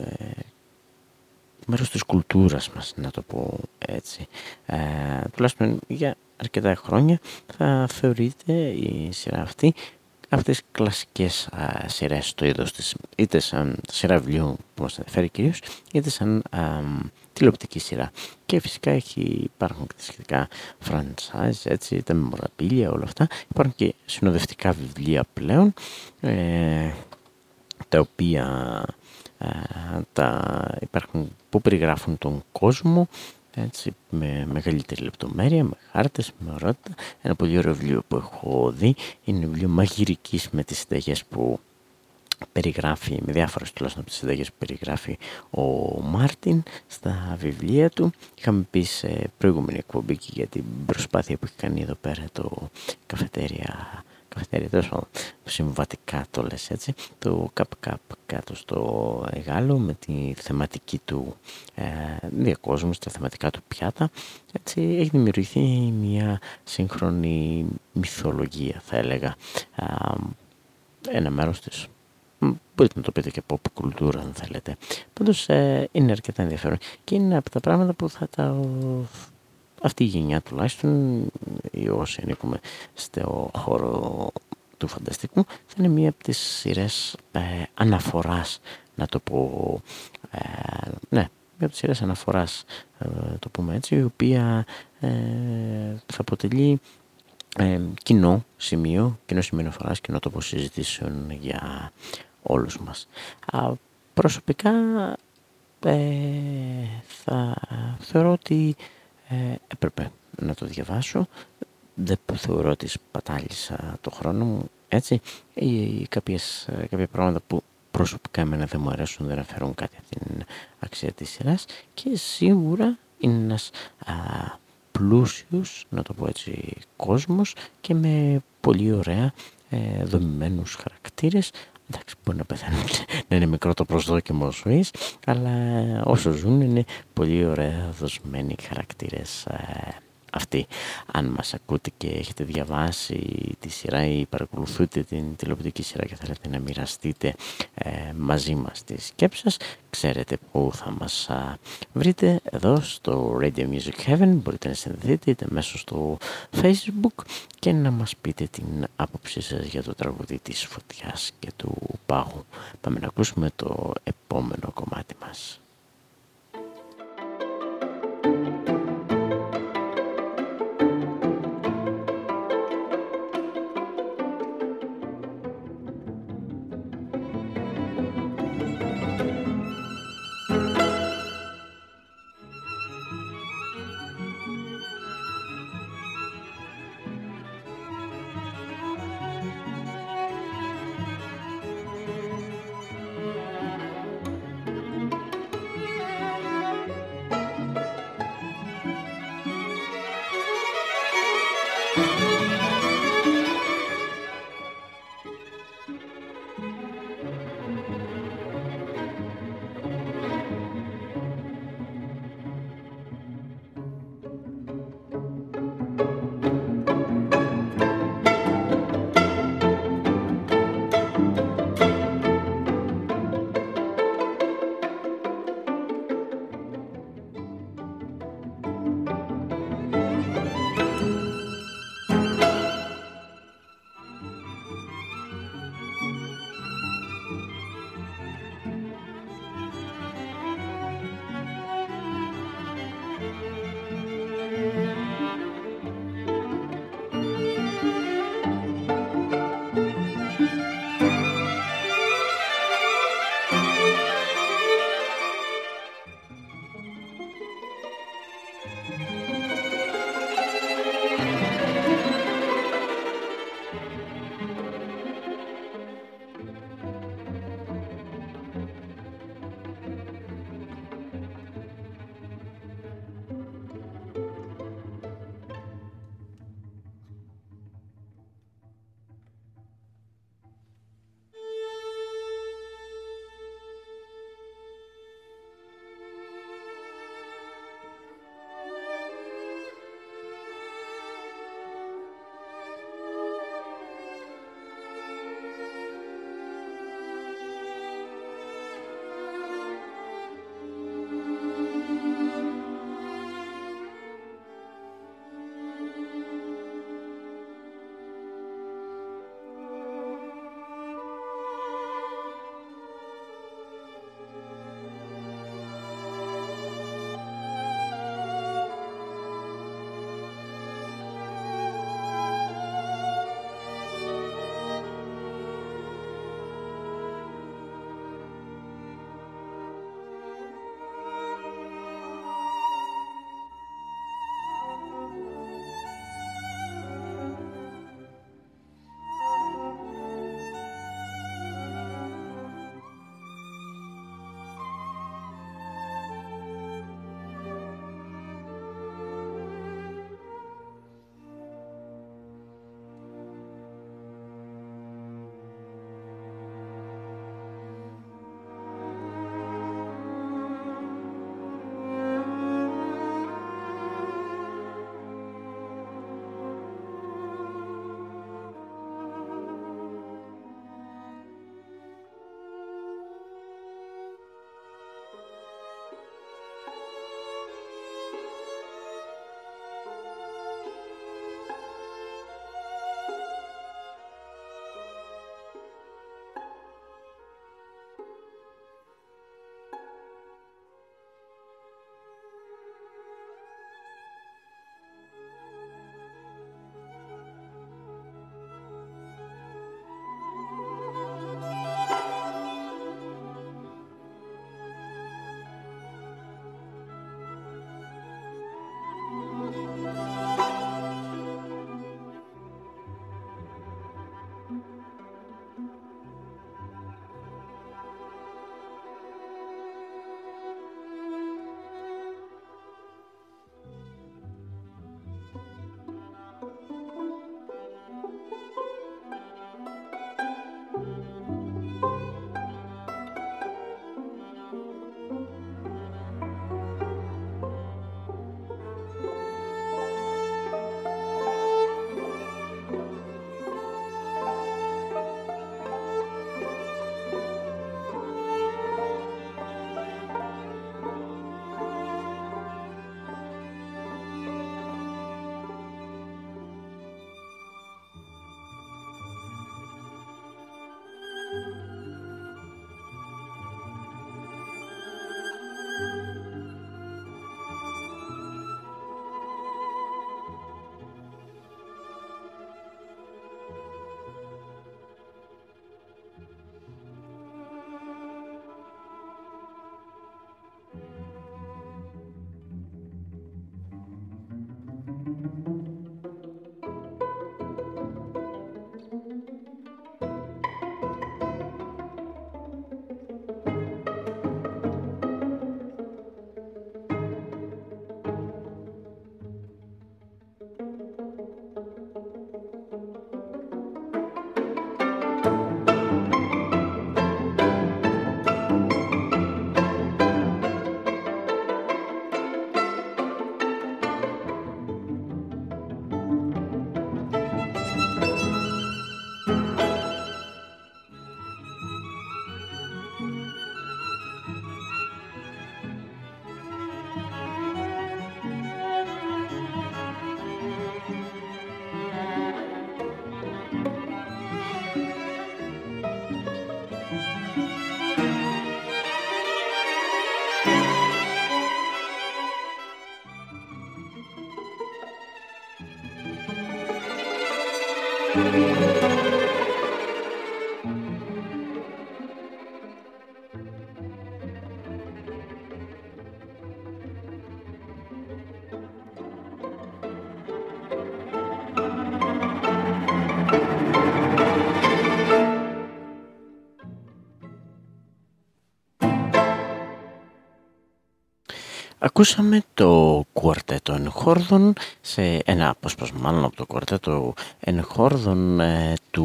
μέρος της κουλτούρας μας, να το πω έτσι. Ε, τουλάχιστον για αρκετά χρόνια θα θεωρείται η σειρά αυτή από τις κλασικές α, σειρές στο είδος της, είτε σαν σειρά βιβλίου που μας ενδιαφέρει κυρίως, είτε σαν α, τηλεοπτική σειρά. Και φυσικά έχει, υπάρχουν και σχετικά franchise, έτσι, τα μεμοραπήλια, όλα αυτά. Υπάρχουν και συνοδευτικά βιβλία πλέον, ε, τα οποία ε, τα υπάρχουν που περιγράφουν τον κόσμο έτσι, με μεγαλύτερη λεπτομέρεια, με χάρτες, με ορότητα. Ένα πολύ ωραίο βιβλίο που έχω δει είναι βιβλίο μαγειρικής με τις συνταγές που περιγράφει, με διάφορες τουλάχιστον από τις συνταγές που περιγράφει ο Μάρτιν στα βιβλία του. Είχαμε πει σε προηγούμενη εκπομπή και για την προσπάθεια που έχει κάνει εδώ πέρα το καφετέρια καφετέρια, τέλος πάντων, συμβατικά το λες έτσι, το καπ καπ κάτω στο Εγάλο με τη θεματική του ε, διακόσμου, τα θεματικά του πιάτα, έτσι έχει δημιουργηθεί μια σύγχρονη μυθολογία θα έλεγα, ένα μέρος της μπορείτε να το πείτε και pop κουλτούρα αν θέλετε. Πάντως ε, είναι αρκετά ενδιαφέρον και είναι από τα πράγματα που θα τα αυτή η γενιά τουλάχιστον, ή όσοι ανήκουμε στο χώρο του φανταστικού, θα είναι μία από τις σειρές ε, αναφοράς, να το πω, ε, ναι, μία από τις σειρές αναφοράς, ε, το πούμε έτσι, η οποία ε, θα αποτελεί ε, κοινό σημείο, κοινό σημείο αναφοράς, κοινό τόπο συζητήσεων για όλους μας. Α, προσωπικά θα θεωρώ ότι ε, έπρεπε να το διαβάσω. Δεν θεωρώ ότι σπατάλησα το χρόνο μου, έτσι, ή κάποιες, κάποια πράγματα που προσωπικά εμένα δεν μου αρέσουν, δεν αφαιρούν κάτι από την αξία της σειράς και σίγουρα είναι ένας α, πλούσιος, να το πω έτσι, κόσμος και με πολύ ωραία ε, δομημένους χαρακτήρες Εντάξει, μπορεί να πεθάνουν, να είναι μικρό το προσδόκιμο ζωής, αλλά όσο ζουν είναι πολύ ωραία δοσμένοι χαρακτήρες ε, αυτοί. Αν μας ακούτε και έχετε διαβάσει τη σειρά ή παρακολουθείτε την τηλεοπτική σειρά και θέλετε να μοιραστείτε ε, μαζί μας τις σκέψεις σας, ξέρετε που θα μας βρείτε εδώ στο Radio Music Heaven. Μπορείτε να συνδεθείτε είτε μέσω στο Facebook και να μας πείτε την άποψή σας για το τραγουδί της φωτιάς και του πάγου. Πάμε να ακούσουμε το επόμενο κομμάτι μας. Ακούσαμε το κουαρτέτο ενχόρδων σε ένα απόσπασμα μάλλον από το κουαρτέτο ενχόρδων ε, του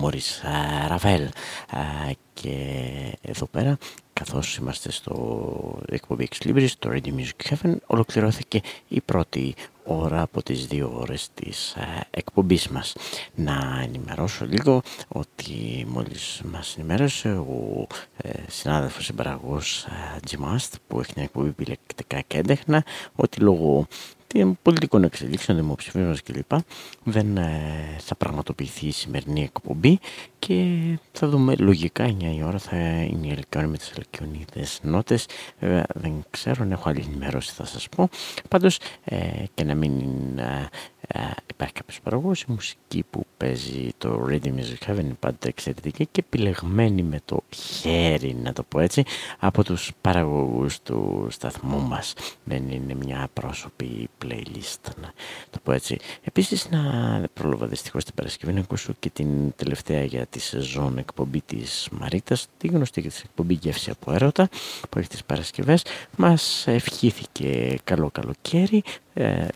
Μωρίς Ραβέλ. Ε, και εδώ πέρα καθώς είμαστε στο εκπομπή Ex Libris, το Radio Music Heaven ολοκληρώθηκε η πρώτη ώρα από τις δύο ώρες της ε, εκπομπής μας. Να ενημερώσω λίγο ότι μόλις μας ενημέρωσε ο ε, συνάδελφος συμπαραγωγός ε, Τζιμάστ που έχει την εκπομπή επιλεκτικά και έντεχνα ότι λόγω των πολιτικών εξελίξεων, δημοψηφίων κλπ. δεν ε, θα πραγματοποιηθεί η σημερινή εκπομπή και θα δούμε λογικά 9 η ώρα θα είναι η Ελκιόνη με τις Ελκιονίδες νότες. Βέβαια δεν ξέρω, αν έχω άλλη ενημέρωση θα σας πω. Πάντως ε, και να μην ε, ε, υπάρχει κάποιος παραγωγός. Η μουσική που παίζει το Radio Music Heaven είναι πάντα εξαιρετική και επιλεγμένη με το χέρι, να το πω έτσι, από τους παραγωγούς του σταθμού μας. Δεν είναι μια πρόσωπη playlist, να το πω έτσι. Επίσης, να πρόλαβα δυστυχώς την Παρασκευή να ακούσω και την τελευταία για τη σεζόν εκπομπή της Μαρίτας, τη γνωστή και τη εκπομπή Γεύση από Έρωτα, που έχει τις Παρασκευές. Μας ευχήθηκε καλό καλοκαίρι, ε,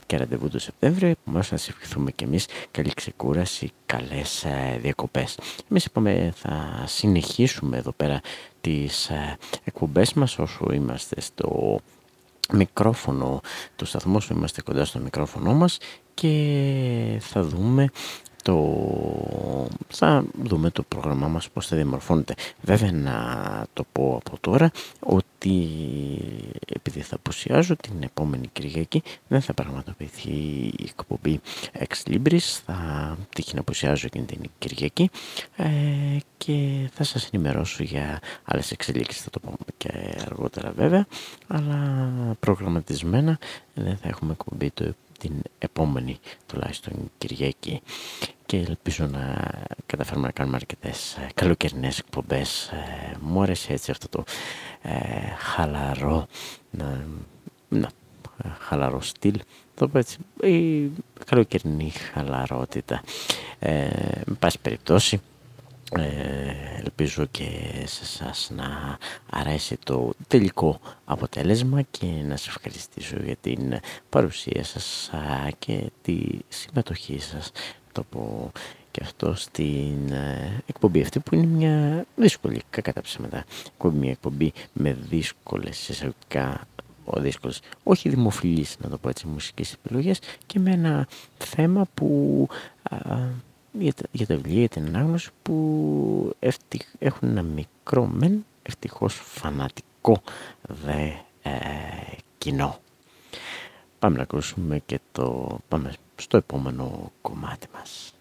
και ραντεβού το Σεπτέμβριο. Επομένως να σας ευχηθούμε και εμείς καλή ξεκούραση, καλές ε, διακοπές. Εμείς είπαμε θα συνεχίσουμε εδώ πέρα τις ε, εκπομπές μας όσο είμαστε στο μικρόφωνο του σταθμού όσο είμαστε κοντά στο μικρόφωνο μας και θα δούμε το... θα δούμε το πρόγραμμά μας πώς θα διαμορφώνεται. Βέβαια να το πω από τώρα ότι επειδή θα αποσιάζω την επόμενη Κυριακή δεν θα πραγματοποιηθεί η εκπομπή Ex Libris, θα τύχει να αποσιάζω εκείνη την Κυριακή ε, και θα σας ενημερώσω για άλλες εξελίξεις, θα το πούμε και αργότερα βέβαια, αλλά προγραμματισμένα δεν θα έχουμε εκπομπή το την επόμενη τουλάχιστον Κυριακή και ελπίζω να καταφέρουμε να κάνουμε αρκετές ε, καλοκαιρινές εκπομπές. Ε, μου άρεσε έτσι αυτό το ε, χαλαρό, να, να, χαλαρό στυλ, το πω έτσι, η καλοκαιρινή χαλαρότητα. Ε, με πάση περιπτώσει, ε, ελπίζω και σε εσάς να αρέσει το τελικό αποτέλεσμα και να σας ευχαριστήσω για την παρουσία σας και τη συμμετοχή σας. Το πω και αυτό στην ε, εκπομπή αυτή που είναι μια δύσκολη κακά τα ψέματα μια εκπομπή με δύσκολες εισαγωγικά ο δύσκολος, όχι δημοφιλής να το πω έτσι μουσικές επιλογές και με ένα θέμα που για, τα, για τα βιβλία, για την ανάγνωση που έχουν ένα μικρό μεν ευτυχώς φανατικό δε ε, κοινό. Πάμε να ακούσουμε και το... Πάμε στο επόμενο κομμάτι μας.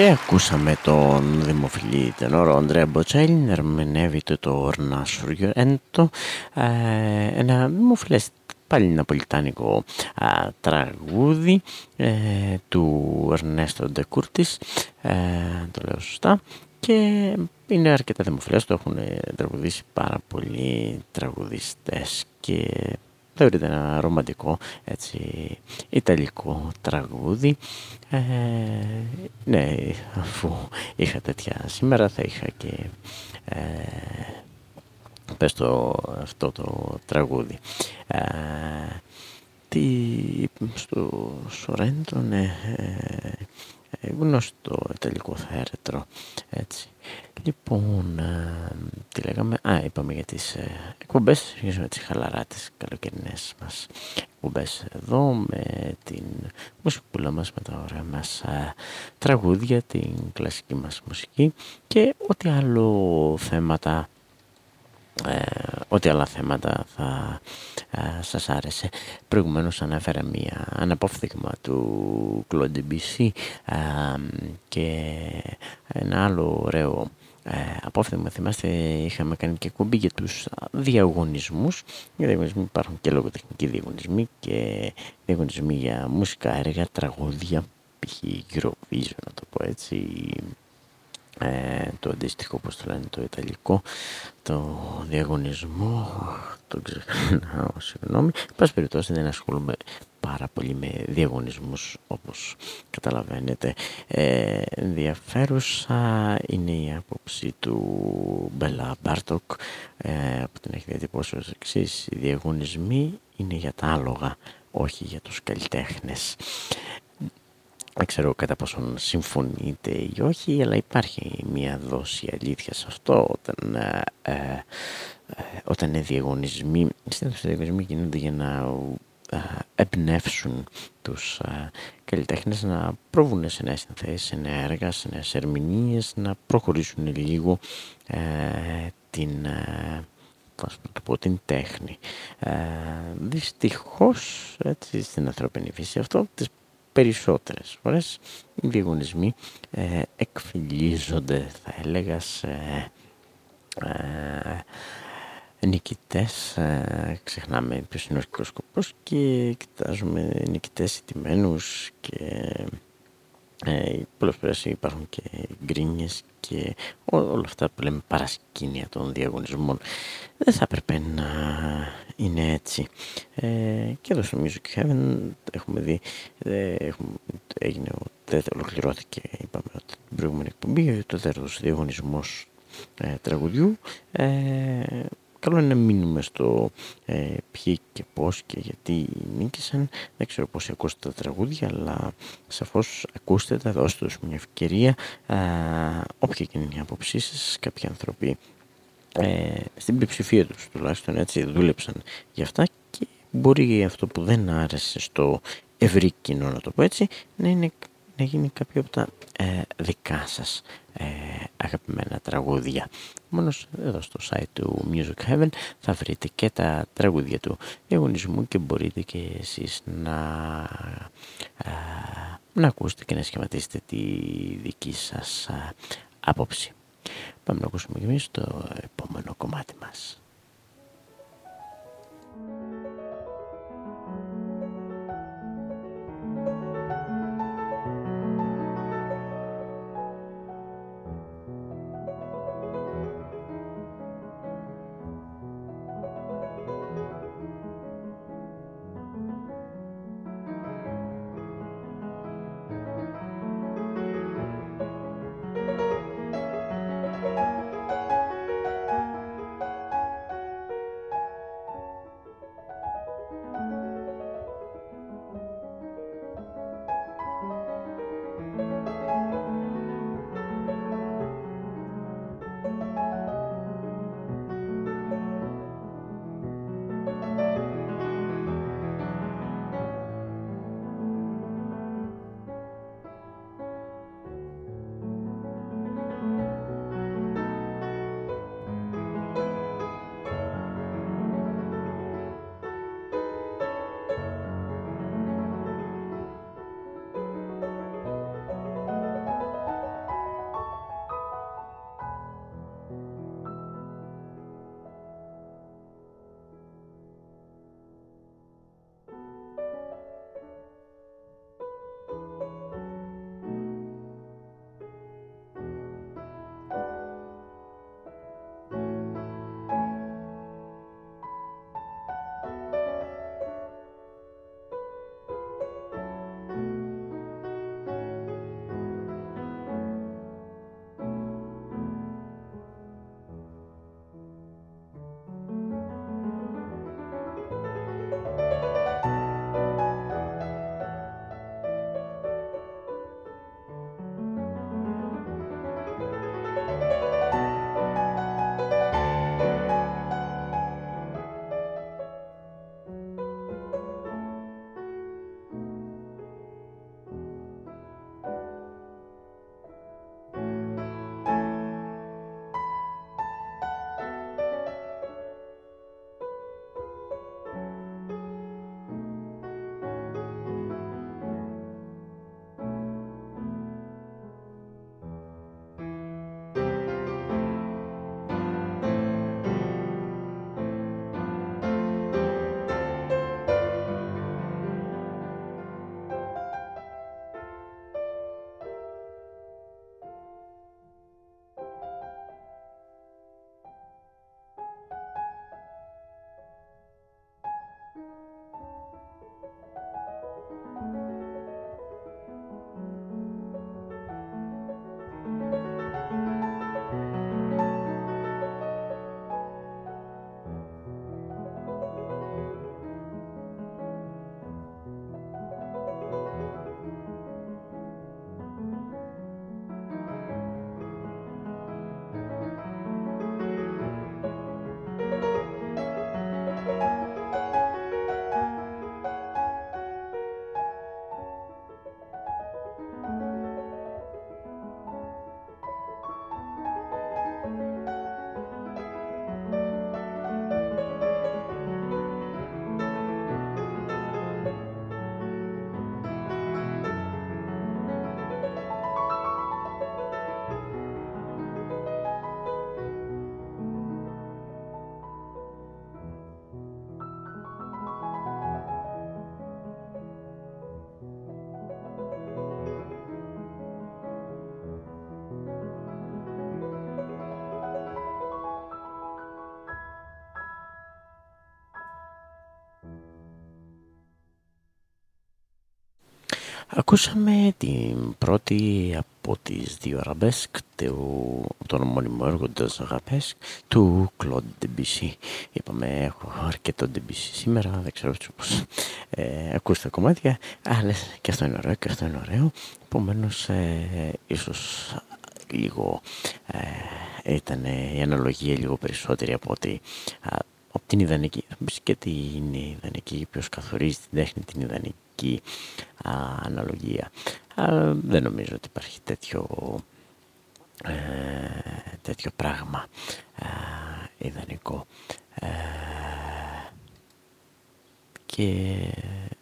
Και ακούσαμε τον δημοφιλή τενόρο Αντρέα Μποτσέλη να ερμηνεύει το Ορνά Σουριέντο, ένα δημοφιλές πάλι ναπολιτάνικο τραγούδι ε, του Ερνέστο Ντεκούρτης, ε, το λέω σωστά, και είναι αρκετά δημοφιλές, το έχουν τραγουδήσει πάρα πολλοί τραγουδιστές και θεωρείται ένα ρομαντικό έτσι, ιταλικό τραγούδι. Ε, ναι, αφού είχα τέτοια σήμερα θα είχα και ε, πες το, αυτό το τραγούδι. Ε, τι, στο Σορέντο, ναι, ε, γνωστό ιταλικό θέρετρο, έτσι. Λοιπόν, ε, τι λέγαμε, α, είπαμε για τις ε, εκπομπές, για τις χαλαράτες καλοκαιρινές μας εκπομπές εδώ με την μουσικούλα μας, με τα ωραία μας ε, τραγούδια, την κλασική μας μουσική και ό,τι άλλο θέματα ε, ό,τι άλλα θέματα θα ε, σας άρεσε. Προηγουμένως ανέφερα μία αναπόφθηγμα του Claude Debussy ε, και ένα άλλο ωραίο ε, απόφθηγμα θυμάστε είχαμε κάνει και κουμπί για τους διαγωνισμούς για διαγωνισμοί υπάρχουν και λογοτεχνικοί διαγωνισμοί και διαγωνισμοί για μουσικά έργα, τραγούδια π.χ. Eurovision να το πω έτσι ε, το αντίστοιχο όπως το λένε το ιταλικό το διαγωνισμό. Το ξεχνάω συγγνώμη. Πάση περιπτώσει δεν ασχολούμαι πάρα πολύ με διαγωνισμούς όπως καταλαβαίνετε. Ε, ενδιαφέρουσα είναι η άποψη του Μπέλα Μπάρτοκ. Ε, που την έχει διατυπώσει ως εξής οι διαγωνισμοί είναι για τα άλογα όχι για τους καλλιτέχνες δεν ξέρω κατά πόσον συμφωνείτε ή όχι, αλλά υπάρχει μια δόση αλήθεια σε αυτό όταν, ε, ε, ε όταν είναι διαγωνισμοί. Συνήθως οι διαγωνισμοί γίνονται για να ε, εμπνεύσουν τους ε, καλλιτέχνες να προβούν σε νέες συνθέσεις, σε νέα έργα, σε νέες ερμηνείες, να προχωρήσουν λίγο ε, την, ε, το πω, την τέχνη. Ε, δυστυχώς, έτσι, στην ανθρώπινη φύση αυτό, τις περισσότερες φορές. Οι διαγωνισμοί ε, εκφυλίζονται θα έλεγα σε ε, νικητές. Ε, ξεχνάμε ποιος είναι ο σκοπός και κοιτάζουμε νικητές ιτημένους και ε, πολλές φορές υπάρχουν και γκρίνιες και όλα αυτά που λέμε παρασκήνια των διαγωνισμών. Δεν θα έπρεπε να είναι έτσι. Ε, και εδώ στο Music Heaven έχουμε δει ε, έχουμε, έγινε, ολοκληρώθηκε είπαμε την προηγούμενη εκπομπή το τέταρτος διαγωνισμός ε, τραγουδιού. Ε, καλό είναι να μείνουμε στο ε, ποιοι και πώς και γιατί νίκησαν. Δεν ξέρω πώς ακούσετε τα τραγούδια, αλλά σαφώς ακούστε τα, δώστε τους μια ευκαιρία. Ε, όποια και είναι η άποψή σας, κάποιοι άνθρωποι ε, στην πλειοψηφία τους τουλάχιστον έτσι δούλεψαν για αυτά και μπορεί αυτό που δεν άρεσε στο ευρύ κοινό να το πω έτσι να, είναι, να γίνει κάποιο από τα ε, δικά σας ε, αγαπημένα τραγούδια. Μόνο εδώ στο site του Music Heaven θα βρείτε και τα τραγούδια του διαγωνισμού και μπορείτε και εσείς να, ε, να ακούσετε και να σχηματίσετε τη δική σας ε, άποψη. Πάμε να ακούσουμε και εμείς το επόμενο κομμάτι μας. Ακούσαμε την πρώτη από τις δύο αραβέσκ του, τον ομόνιμο έργο της Αραβέσκ του Κλοντ Debussy. Είπαμε έχω αρκετό Debussy σήμερα, δεν ξέρω πώς ε, ακούστε κομμάτια, αλλά και αυτό είναι ωραίο και αυτό είναι ωραίο. Επομένως, ε, ίσως λίγο ε, ήταν η αναλογία λίγο περισσότερη από ότι από την ιδανική. Θα και τι είναι η ιδανική, ποιος καθορίζει την τέχνη την ιδανική α, αναλογία. Α, δεν νομίζω ότι υπάρχει τέτοιο, ε, τέτοιο πράγμα ιδανικό. Ε, και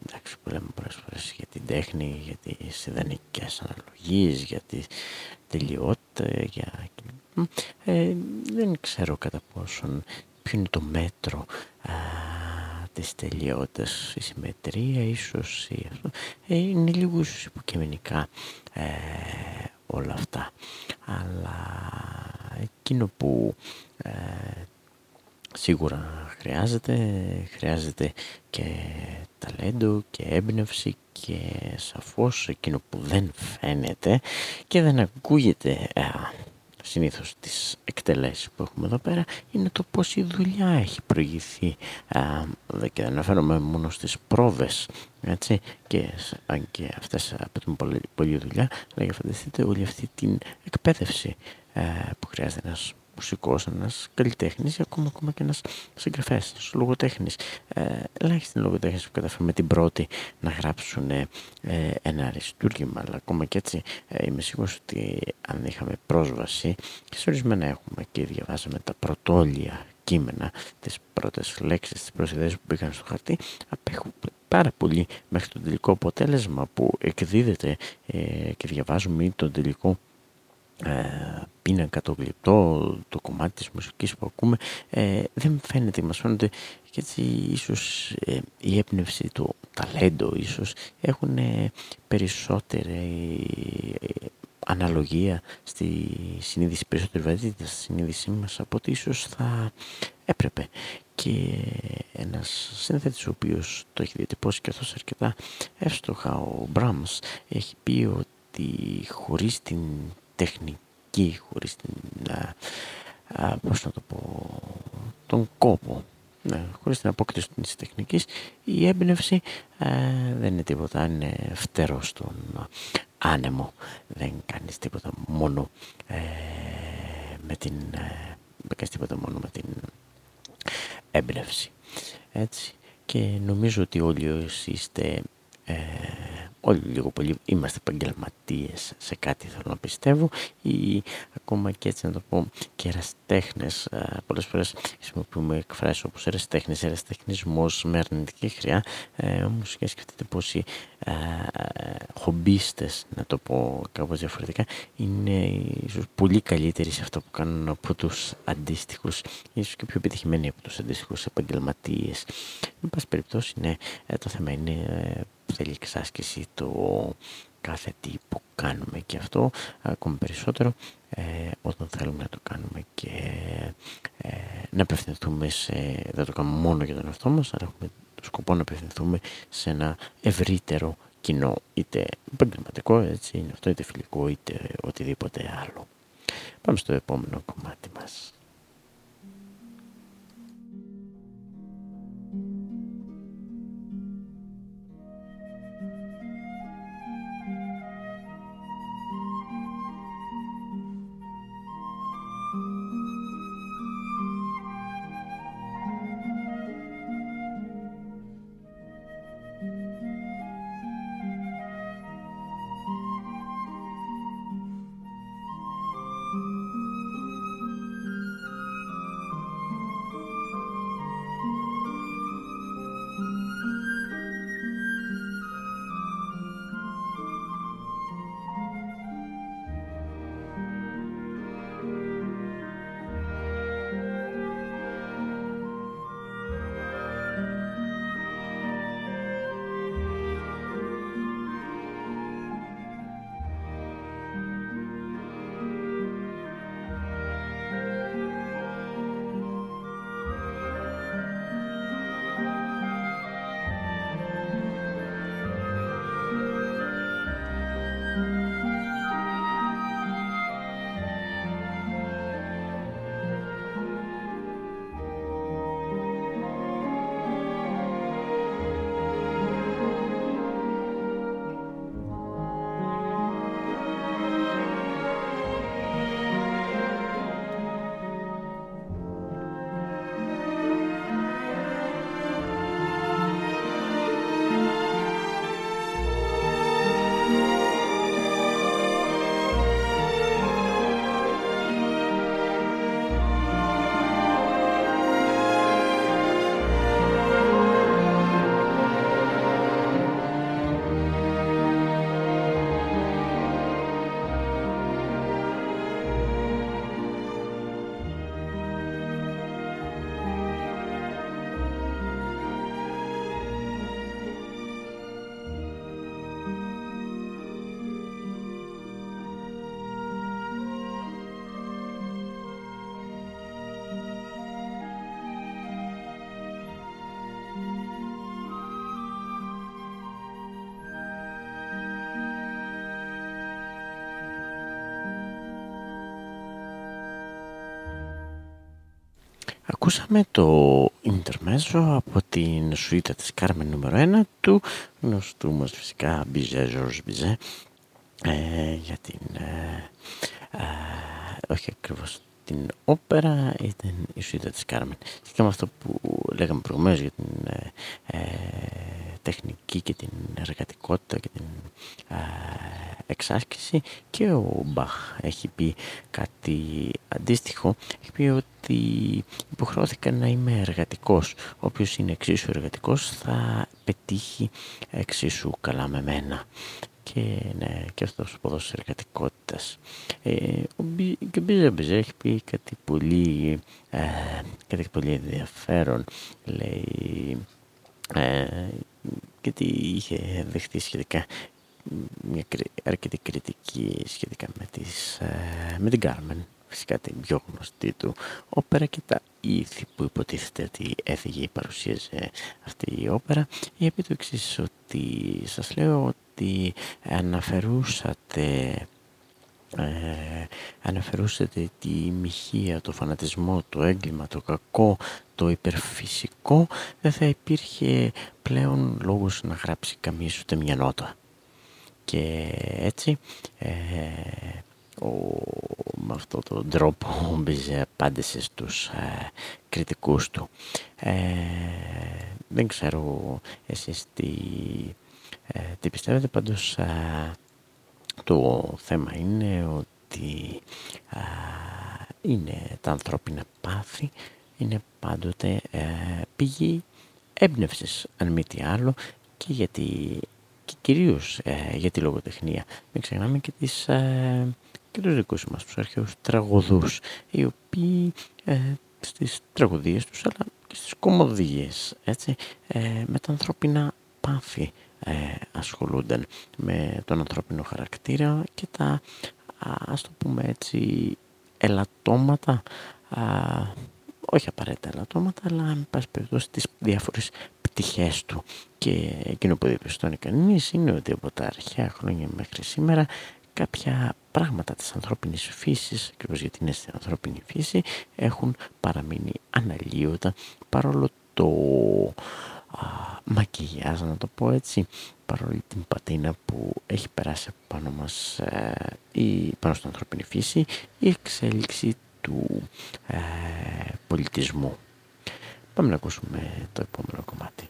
εντάξει που λέμε πολλές φορές για την τέχνη, για τις ιδανικές αναλογίες, για τη τελειότητα, για... Ε, δεν ξέρω κατά πόσον ποιο είναι το μέτρο α, της τελειότητας, η συμμετρία ίσως, ή αυτό. Ε, είναι λίγο υποκειμενικά ε, όλα αυτά. Αλλά εκείνο που ε, σίγουρα χρειάζεται, χρειάζεται και ταλέντο και έμπνευση και σαφώς εκείνο που δεν φαίνεται και δεν ακούγεται συνήθως τις εκτελέσεις που έχουμε εδώ πέρα είναι το πως η δουλειά έχει προηγηθεί. Α, και αναφέρομαι μόνο στις πρόβες έτσι, και αν και αυτές απαιτούν πολύ, πολύ δουλειά αλλά για φανταστείτε όλη αυτή την εκπαίδευση α, που χρειάζεται ένας μουσικός, ένας καλλιτέχνης ή ακόμα, ακόμα και ένας συγγραφέας, ένας λογοτέχνης. Ε, ελάχιστοι λογοτέχνες που καταφέρουμε την πρώτη να γράψουν ε, ένα αριστούργημα, αλλά ακόμα και έτσι ε, είμαι σίγουρος ότι αν είχαμε πρόσβαση και σε ορισμένα έχουμε και διαβάζαμε τα πρωτόλια κείμενα, τις πρώτες λέξεις, τις πρώτες που μπήκαν στο χαρτί, απέχουν πάρα πολύ μέχρι το τελικό αποτέλεσμα που εκδίδεται ε, και διαβάζουμε ή το τελικό ε, πίνακα, το γλυπτό, το κομμάτι της μουσικής που ακούμε. Ε, δεν φαίνεται, μας φαίνονται και έτσι ίσως ε, η έμπνευση, το ταλέντο ίσως έχουν ε, περισσότερη ε, αναλογία στη συνείδηση, περισσότερη βαρύτητα στη συνείδησή μας από ότι ίσως θα έπρεπε. Και ένας σύνθετης ο οποίος το έχει διατυπώσει και αυτός αρκετά εύστοχα ο Μπράμς έχει πει ότι χωρίς την τεχνική, χωρίς την, α, α, πώς να το πω, τον κόπο, ναι, χωρίς την απόκτηση της τεχνικής, η έμπνευση δεν είναι τίποτα, είναι φτερό στον άνεμο. Δεν κάνεις τίποτα μόνο ε, με την, ε, δεν κάνεις τίποτα μόνο με την έμπνευση. Έτσι. Και νομίζω ότι όλοι όσοι είστε ε, όλοι λίγο πολύ είμαστε επαγγελματίες σε κάτι θέλω να πιστεύω. Ή ακόμα και έτσι να το πω και εραστέχνες πολλές φορές χρησιμοποιούμε εκφράσεις όπως εραστέχνες, εραστεχνισμός με αρνητική χρειά. Ε, όμως και σκεφτείτε πως οι ε, χομπίστες να το πω κάπως διαφορετικά είναι ίσως πολύ καλύτεροι σε αυτό που κάνουν από τους αντίστοιχους ίσως και πιο επιτυχημένοι από τους αντίστοιχους επαγγελματίες. Με πάση περιπτώσει ναι, ε, το θέμα είναι ε, θέλει εξάσκηση το κάθε τι που κάνουμε και αυτό ακόμη περισσότερο ε, όταν θέλουμε να το κάνουμε και ε, να απευθυνθούμε σε, δεν το κάνουμε μόνο για τον εαυτό μας αλλά έχουμε το σκοπό να απευθυνθούμε σε ένα ευρύτερο κοινό είτε επαγγελματικό έτσι είναι αυτό είτε φιλικό είτε οτιδήποτε άλλο. Πάμε στο επόμενο κομμάτι μας Ακούσαμε το Intermezzo από την σουίτα της Κάρμεν νούμερο 1 του γνωστού μας φυσικά Bizet, Georges Bizet ε, για την... Ε, ε, όχι ακριβώς την όπερα ήταν η σουίτα της Κάρμεν. Και με αυτό που λέγαμε προηγουμένως για την ε, τεχνική και την εργατικότητα και την εξάσκηση και ο Μπαχ έχει πει κάτι αντίστοιχο. Έχει πει ότι υποχρεώθηκα να είμαι εργατικός. Όποιος είναι εξίσου εργατικός θα πετύχει εξίσου καλά με μένα και, ναι, και αυτός ο ποδός εργατικότητας. Ε, ο και ο Μπίζα έχει πει κάτι πολύ, ε, κάτι πολύ ενδιαφέρον. Λέει, ε, γιατί είχε δεχτεί σχετικά μια αρκετή κριτική σχετικά με, τις, ε, με την Κάρμεν φυσικά την πιο γνωστή του όπερα και τα ήθη που υποτίθεται ότι έφυγε ή παρουσίαζε αυτή η όπερα η το εξής ότι σας λέω ότι αναφερούσατε ε, αναφερούσατε τη μοιχεία, το φανατισμό, το έγκλημα, το κακό, το υπερφυσικό. Δεν θα υπήρχε πλέον λόγος να γράψει καμία ούτε μια νότα. Και έτσι ε, ο, με αυτόν τον τρόπο μπήζε απάντησε στους ε, κριτικούς του. Ε, δεν ξέρω εσείς τι, ε, τι πιστεύετε πάντως ε, το θέμα είναι ότι είναι τα ανθρώπινα πάθη είναι πάντοτε πηγή έμπνευσης αν μη τι άλλο και γιατί και κυρίως ε, για τη λογοτεχνία. Μην ξεχνάμε και, τις, ε, και τους δικούς μας τους αρχαίους τραγωδούς, οι οποίοι ε, στις τραγωδίες τους αλλά και στις κομμωδίες, έτσι, ε, με τα ανθρώπινα πάθη ε, ασχολούνταν με τον ανθρώπινο χαρακτήρα και τα, ας το πούμε έτσι, ελαττώματα, όχι απαραίτητα ελαττώματα, αλλά με πάση περιπτώσει τις διάφορες πτυχές του. Και εκείνο που διαπιστώνει κανείς είναι ότι από τα αρχαία χρόνια μέχρι σήμερα κάποια πράγματα της ανθρώπινης φύσης, ακριβώ γιατί είναι στην ανθρώπινη φύση, έχουν παραμείνει αναλύωτα παρόλο το α, μακιγιάζ, να το πω έτσι, παρόλη την πατίνα που έχει περάσει πάνω μας ε, η, πάνω στην ανθρώπινη φύση, η εξέλιξη του ε, πολιτισμού. Πάμε να ακούσουμε το επόμενο κομμάτι.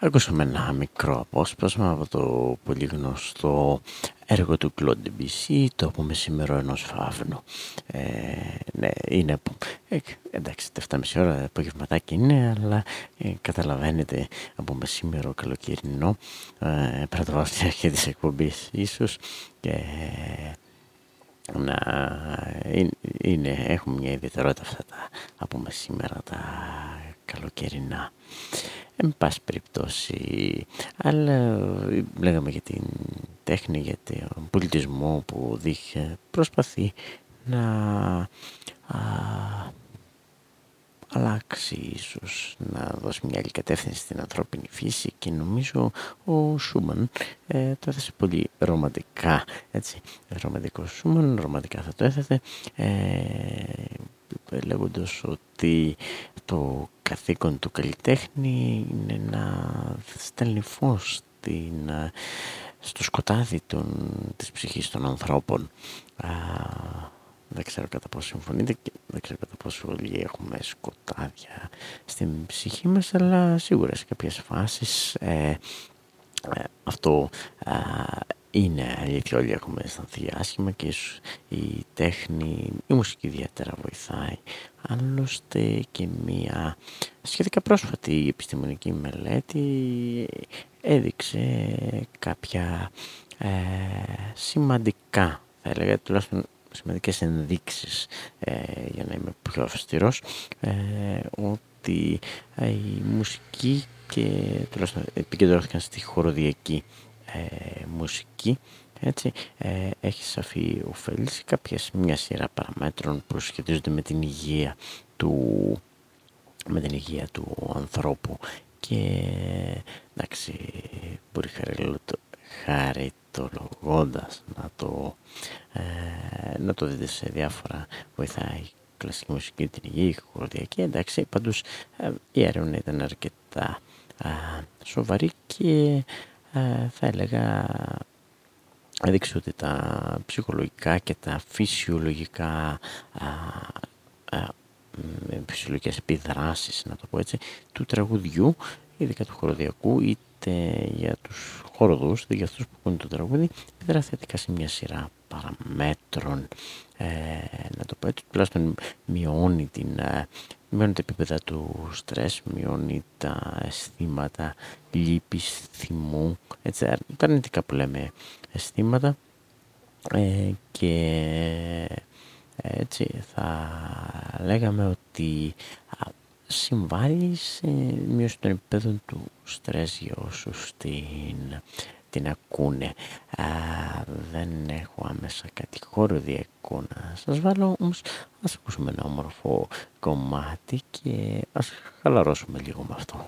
Ακούσαμε ένα μικρό απόσπασμα από το πολύ γνωστό έργο του Claude Debussy, το πούμε σήμερα ενός φαύνου. Ε, ναι, είναι, ε, εντάξει, 7.30 ώρα απογευματάκι είναι, αλλά ε, καταλαβαίνετε από μεσήμερο καλοκαιρινό, ε, πρώτα στην αρχή της εκπομπής ίσως, και να είναι, έχουμε μια ιδιαιτερότητα αυτά τα από μεσήμερα τα καλοκαιρινά. Εν πάση περιπτώσει, αλλά λέγαμε για την τέχνη, για τον πολιτισμό που δείχνει, προσπαθεί να α, αλλάξει ίσως, να δώσει μια άλλη κατεύθυνση στην ανθρώπινη φύση και νομίζω ο Σούμαν ε, το έθεσε πολύ ρομαντικά, έτσι, ρομαντικός Σούμαν, ρομαντικά θα το έθετε, ε, λέγοντας ότι το καθήκον του καλλιτέχνη είναι να στέλνει φως στην, στο σκοτάδι των, της ψυχής των ανθρώπων. Α, δεν ξέρω κατά πόσο συμφωνείτε και δεν ξέρω κατά πόσο όλοι έχουμε σκοτάδια στην ψυχή μας, αλλά σίγουρα σε κάποιες φάσεις ε, ε αυτό είναι αλήθεια όλοι έχουμε αισθανθεί άσχημα και η τέχνη, η μουσική ιδιαίτερα βοηθάει. Άλλωστε και μία σχετικά πρόσφατη επιστημονική μελέτη έδειξε κάποια ε, σημαντικά, θα έλεγα τουλάχιστον σημαντικές ενδείξεις ε, για να είμαι πιο αυστηρός ε, ότι η μουσική και τουλάχιστον επικεντρώθηκαν στη χοροδιακή ε, μουσική έτσι, ε, έχει σαφή ωφέληση κάποιες μια σειρά παραμέτρων που σχετίζονται με την υγεία του, με την υγεία του ανθρώπου. Και εντάξει μπορεί χαριτολογώντας να το, ε, να το δείτε σε διάφορα βοηθάει κλασική μουσική την υγεία, η χορδιακή εντάξει πάντως ε, η έρευνα ήταν αρκετά σοβαρή και ε, θα έλεγα έδειξε ότι τα ψυχολογικά και τα φυσιολογικά φυσιολογικές επιδράσεις να το πω έτσι του τραγουδιού ειδικά του χοροδιακού είτε για τους χοροδούς είτε για αυτούς που ακούνε το τραγούδι επιδρά θετικά σε μια σειρά παραμέτρων. Ε, να το πω έτσι τουλάχιστον μειώνει την ε, μειώνει τα επίπεδα του στρες, μειώνει τα αισθήματα λύπης, θυμού, έτσι, τα αρνητικά που λέμε αισθήματα. Ε, και έτσι θα λέγαμε ότι συμβάλλει σε μείωση των επίπεδων του στρες για όσους την την ακούνε. Α, δεν έχω άμεσα κάτι χώρο εικόνα. Σας βάλω όμως, ας ακούσουμε ένα όμορφο κομμάτι και ας χαλαρώσουμε λίγο με αυτό.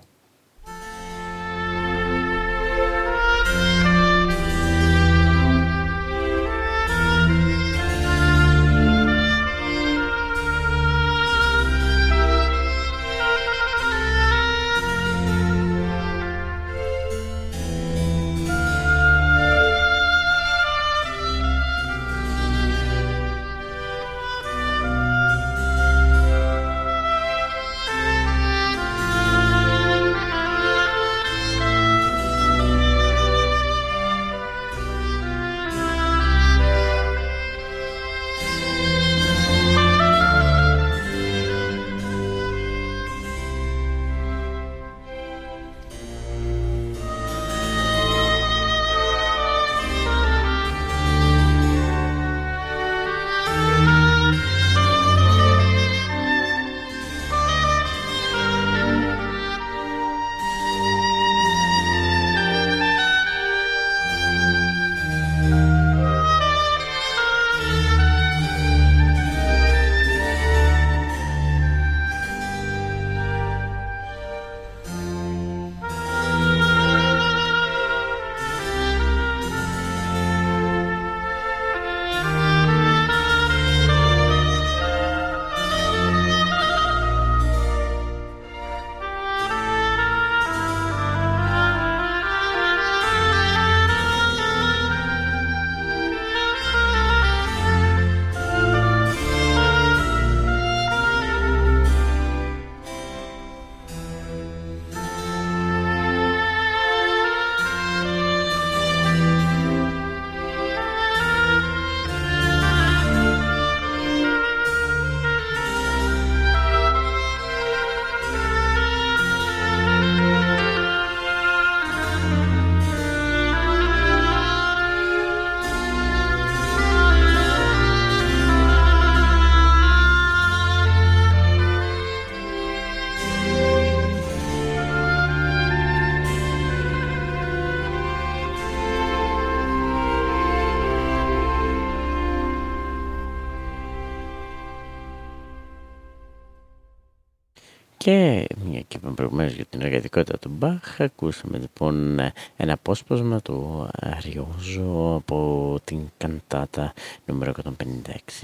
Προηγουμένως για την εργατικότητα του Μπαχ, ακούσαμε λοιπόν ένα απόσπασμα του Αριόζο από την καντάτα νούμερο 156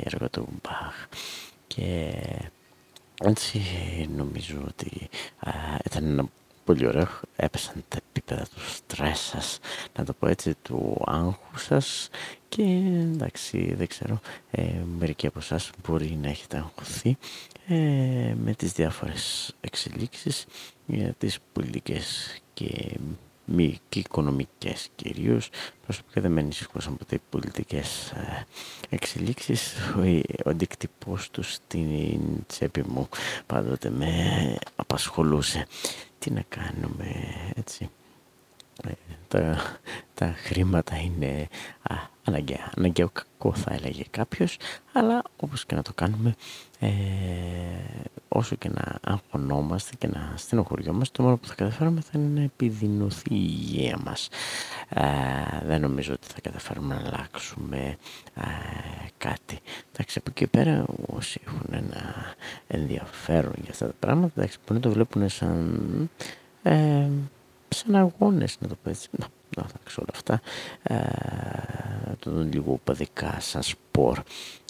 έργο του Μπαχ. Και έτσι νομίζω ότι α, ήταν ένα πολύ ωραίο. Έπεσαν τα επίπεδα του στρες σας, να το πω έτσι, του άγχου σας. Και εντάξει δεν ξέρω, ε, μερικοί από εσάς μπορεί να έχετε αγχωθεί ε, με τις διάφορες εξελίξεις για τις πολιτικές και μη και οικονομικές κυρίως. Προσωπικά δεν με ανησυχούσαν από οι πολιτικές ε, εξελίξεις. Ο, ο αντίκτυπος τους στην τσέπη μου πάντοτε με απασχολούσε τι να κάνουμε έτσι. Ε, τα, τα χρήματα είναι α, αναγκαία, αναγκαίο κακό θα έλεγε κάποιος αλλά όπως και να το κάνουμε ε, όσο και να αγχωνόμαστε και να στενοχωριόμαστε το μόνο που θα καταφέρουμε θα είναι να επιδεινωθεί η υγεία μας. Ε, δεν νομίζω ότι θα καταφέρουμε να αλλάξουμε ε, κάτι. Εντάξει από εκεί πέρα όσοι έχουν ένα ενδιαφέρον για αυτά τα πράγματα εντάξει μπορεί να το βλέπουν σαν ε, σαν αγώνες να το πω έτσι να, να όλα αυτά. Ε, το δουν λίγο παδικά σαν σπορ.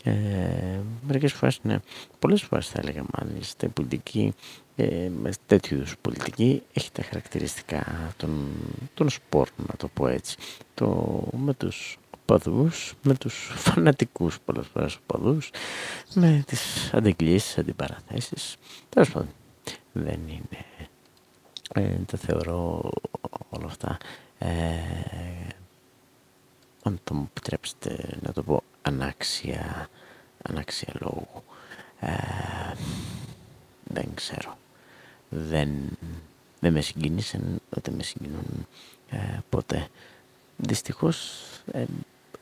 Ε, μερικές φορές ναι, πολλές φορές θα έλεγα μάλιστα η πολιτική ε, με τέτοιου είδους πολιτική έχει τα χαρακτηριστικά των, των σπορ να το πω έτσι. Το, με τους οπαδούς, με τους φανατικούς πολλές φορές οπαδούς με τις αντεγκλήσεις, αντιπαραθέσεις. Τέλος πάντων δεν είναι ε, τα θεωρώ όλα αυτά ε, αν το μου επιτρέψετε να το πω ανάξια ανάξια λόγου. Ε, δεν ξέρω. Δεν, δεν με συγκίνησαν ούτε με συγκινούν ε, ποτέ. Δυστυχώς ε,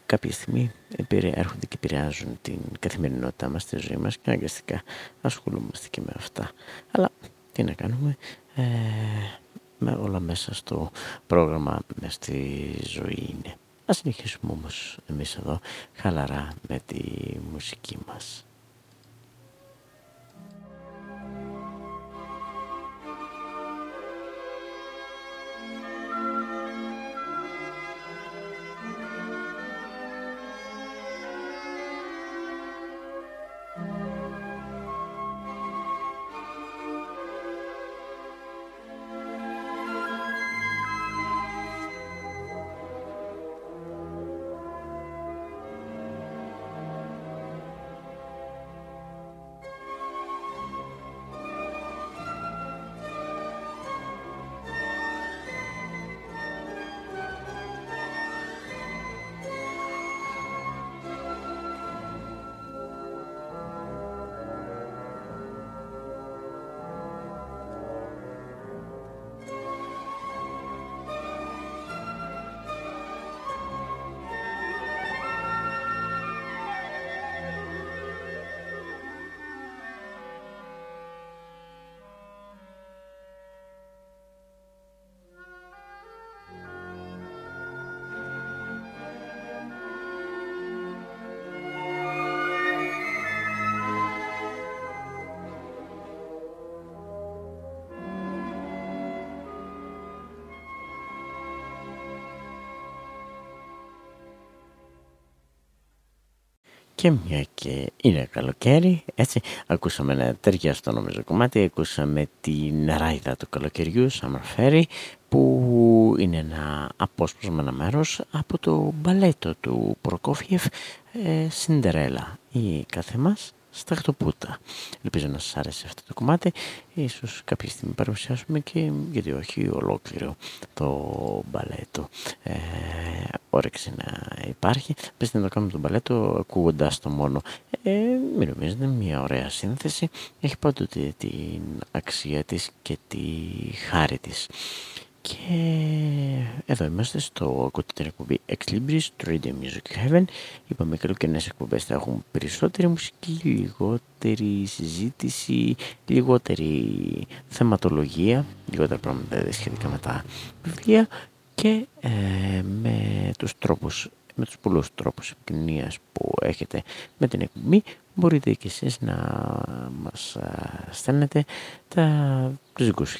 κάποια στιγμή έρχονται και επηρεάζουν την καθημερινότητά μας, τη ζωή μας και αναγκαστικά ασχολούμαστε και με αυτά. Αλλά τι να κάνουμε ε, με όλα μέσα στο πρόγραμμα με στη ζωή είναι. Ας συνεχίσουμε όμως εμείς εδώ χαλαρά με τη μουσική μας. Και μια και είναι καλοκαίρι, έτσι, ακούσαμε ένα ταιριαστό νομίζω κομμάτι, ακούσαμε την ράιδα του καλοκαιριού, Summer Ferry, που είναι ένα απόσπασμα, ένα μέρος από το μπαλέτο του Προκόφιεφ, ε, Σιντερέλα, η κάθε μας σταχτοπούτα. Ελπίζω να σας άρεσε αυτό το κομμάτι. Ίσως κάποια στιγμή παρουσιάσουμε και, γιατί όχι, ολόκληρο το μπαλέτο. Ε, όρεξη να υπάρχει. Πες να το κάνουμε το μπαλέτο ακούγοντά το μόνο. Ε, μην νομίζετε, μια ωραία σύνθεση. Έχει πάντοτε την αξία της και τη χάρη της. Και εδώ είμαστε στο ακούτε την εκπομπή Ex Libris του Radio Music Heaven. Είπαμε καλοκαιρινές εκπομπές θα έχουν περισσότερη μουσική, λιγότερη συζήτηση, λιγότερη θεματολογία, λιγότερα πράγματα σχετικά με τα βιβλία και ε, με τους τρόπους με τους πολλούς τρόπους επικοινωνίας που έχετε με την εκπομπή μπορείτε και εσείς να μας στέλνετε τα, τους δικούς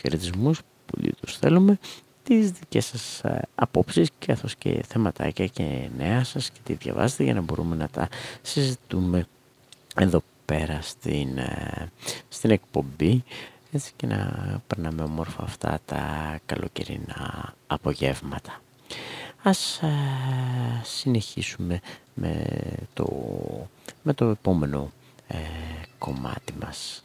χαιρετισμούς που τους θέλουμε τις δικές σας απόψεις καθώς και θεματάκια και νέα σας και τι διαβάζετε για να μπορούμε να τα συζητούμε εδώ πέρα στην, στην εκπομπή έτσι και να περνάμε όμορφα αυτά τα καλοκαιρινά απογεύματα. Ας συνεχίσουμε με το, με το επόμενο ε, κομμάτι μας.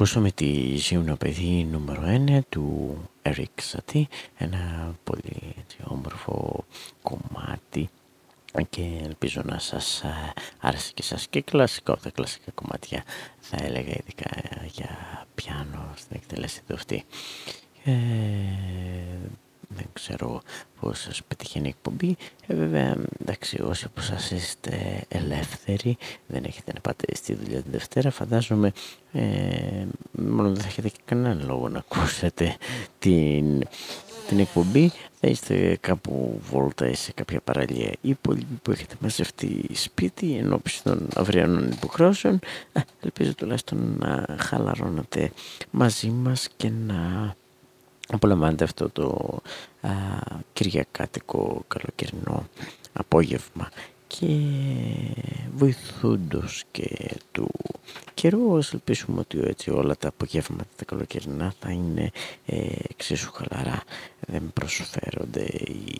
Ακούσαμε τη Ζήουνο παιδί νούμερο 1 του Eric Satie, ένα πολύ έτσι, όμορφο κομμάτι και ελπίζω να σας άρεσε και σας και κλασικό, τα κλασικά κομμάτια θα έλεγα ειδικά για πιάνο στην εκτέλεση του αυτή. Ε, δεν ξέρω πώς σας πετυχαίνει η εκπομπή. Ε, βέβαια, εντάξει, όσοι από σας είστε ελεύθεροι, δεν έχετε να πάτε στη δουλειά την Δευτέρα, φαντάζομαι ε, μόνο δεν θα έχετε και κανένα λόγο να ακούσετε την, την εκπομπή. Θα είστε κάπου βόλτα ή σε κάποια παραλία ή υπόλοιποι που έχετε μαζευτεί σπίτι εν των αυριανών υποχρεώσεων. Ε, ελπίζω τουλάχιστον να χαλαρώνετε μαζί μας και να απολαμβάνετε αυτό το α, κυριακάτικο καλοκαιρινό απόγευμα και και βοηθούντος και του καιρού ας ελπίσουμε ότι έτσι όλα τα απογεύματα τα καλοκαιρινά θα είναι ε, εξίσου χαλαρά. Δεν προσφέρονται οι,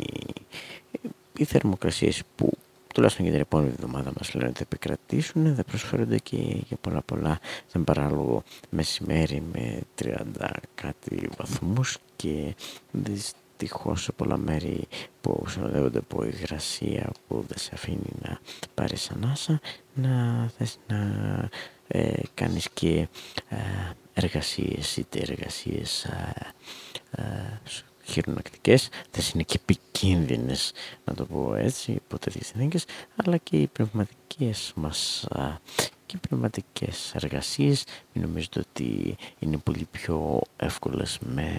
οι θερμοκρασίες που τουλάχιστον για την επόμενη εβδομάδα μας λένε ότι θα επικρατήσουν θα προσφέρονται και για πολλά πολλά. Σαν παράλογο μεσημέρι με 30 κάτι βαθμούς και δυστυχώς σε πολλά μέρη που συνοδεύονται από υγρασία που δεν σε αφήνει να πάρεις ανάσα να θες να ε, κάνεις και ε, εργασίες είτε εργασίες ε, ε, χειρονακτικές θες είναι και επικίνδυνες να το πω έτσι υπό τέτοιες συνθήκες αλλά και οι πνευματικές μας και οι πνευματικές εργασίες. Μην νομίζετε ότι είναι πολύ πιο εύκολες με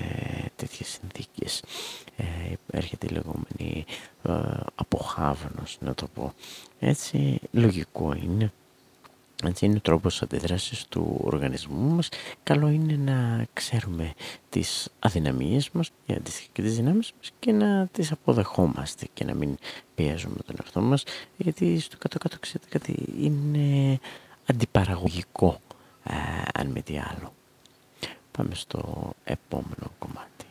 τέτοιες συνθήκες. Ε, έρχεται η λεγόμενη ε, αποχάβνος να το πω. Έτσι λογικό είναι έτσι είναι ο τρόπος αντιδράσης του οργανισμού μας. Καλό είναι να ξέρουμε τις αδυναμίες μας και τις δυνάμεις μας και να τις αποδεχόμαστε και να μην πιέζουμε τον εαυτό μας γιατί στο κάτω-κάτω ξέρετε κάτι είναι αντιπαραγωγικό ε, αν με τι άλλο. Πάμε στο επόμενο κομμάτι.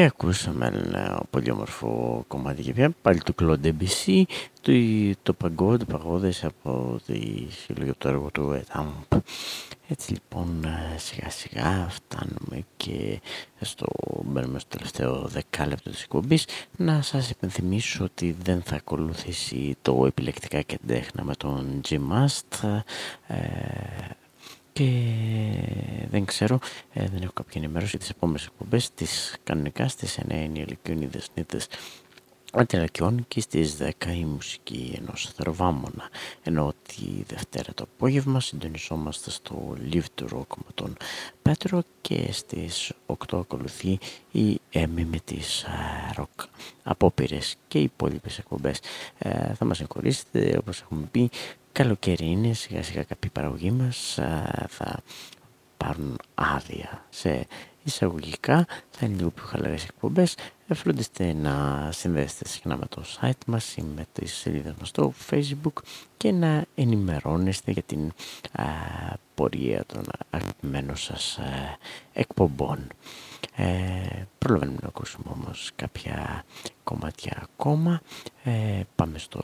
Και ακούσαμε ένα πολύ όμορφο κομμάτι και πια πάλι του Claude Debussy, το, το παγκόδι, παγόδες από τη συλλογή το έργο του Etamp. Έτσι λοιπόν σιγά σιγά φτάνουμε και στο, μπαίνουμε στο τελευταίο δεκάλεπτο της εκπομπής να σας υπενθυμίσω ότι δεν θα ακολουθήσει το επιλεκτικά και τέχνα με τον G-Mast ε, και δεν ξέρω, ε, δεν έχω κάποια ενημέρωση τις επόμενες εκπομπές, τις κανονικά στις 9 είναι οι Ελικιονίδες Νίτες Αντιλακιών και στις 10 η μουσική ενός θεροβάμωνα. Ενώ τη Δευτέρα το απόγευμα συντονιζόμαστε στο Live to Rock με τον Πέτρο και στις 8 ακολουθεί η Έμι με τις rock απόπειρες και οι υπόλοιπες εκπομπές ε, θα μας συγχωρήσετε όπως έχουμε πει καλοκαίρι είναι, σιγά σιγά κάποιοι παραγωγοί μας θα πάρουν άδεια σε εισαγωγικά, θα είναι λίγο πιο χαλαρές εκπομπές. Φροντίστε να συνδέσετε συχνά με το site μας ή με τις σελίδες μας στο facebook και να ενημερώνεστε για την α, πορεία των αγαπημένων σας α, εκπομπών. Ε, προλαβαίνουμε να ακούσουμε όμως κάποια κομμάτια ακόμα. Ε, πάμε στο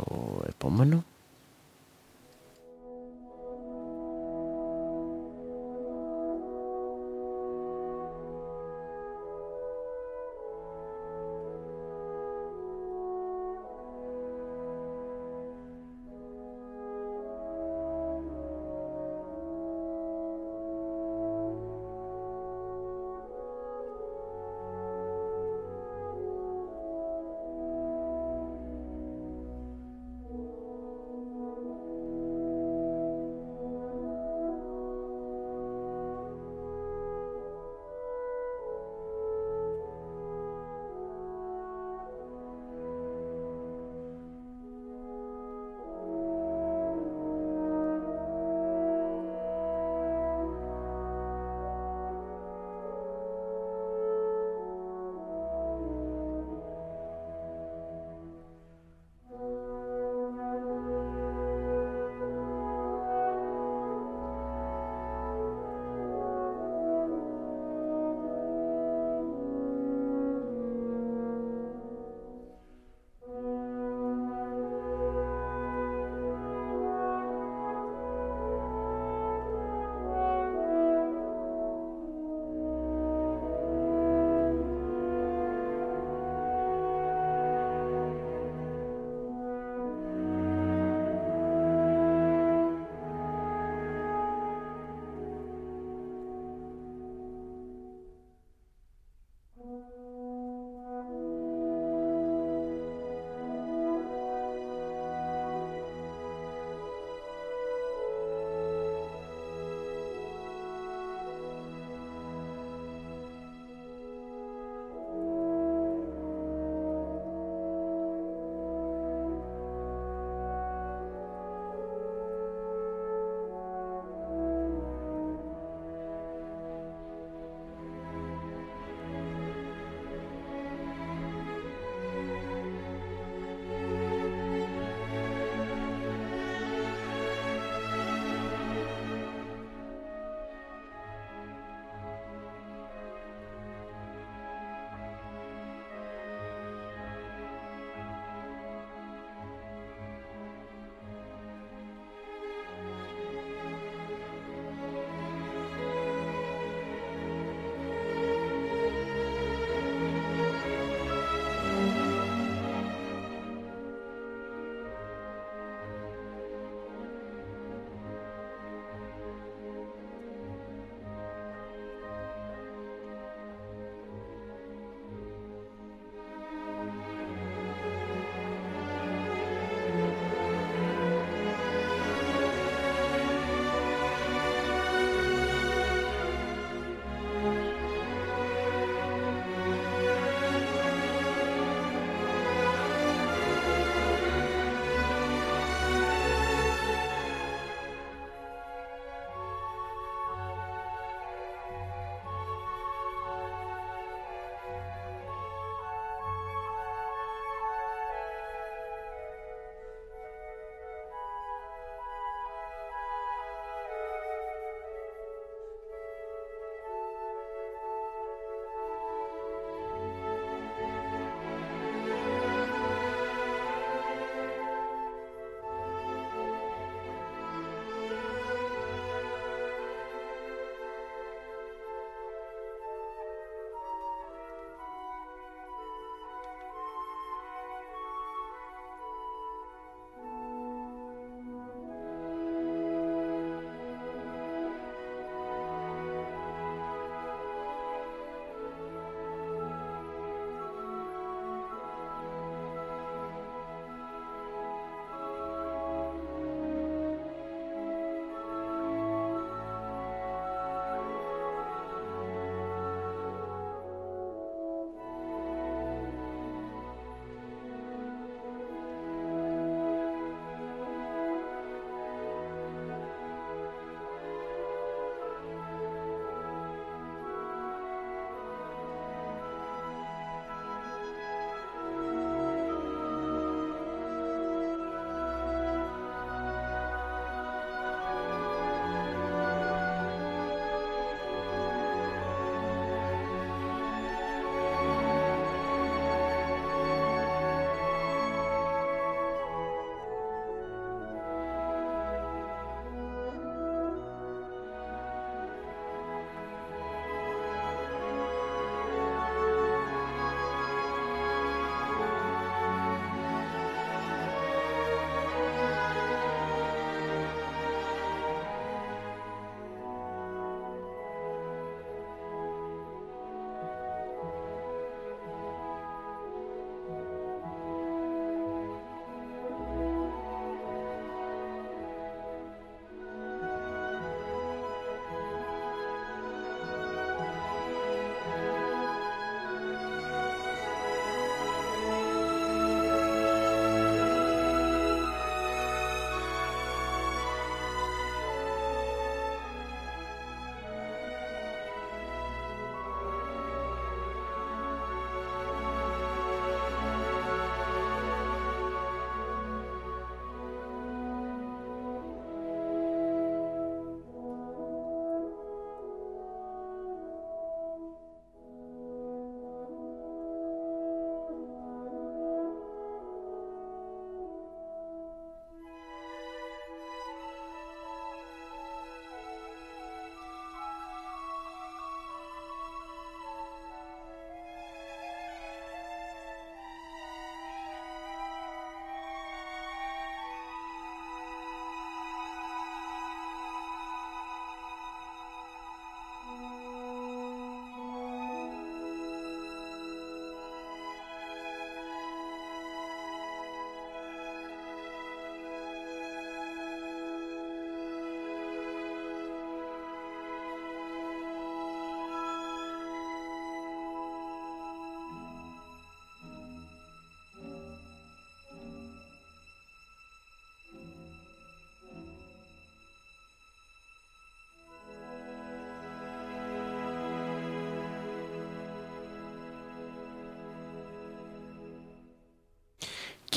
επόμενο.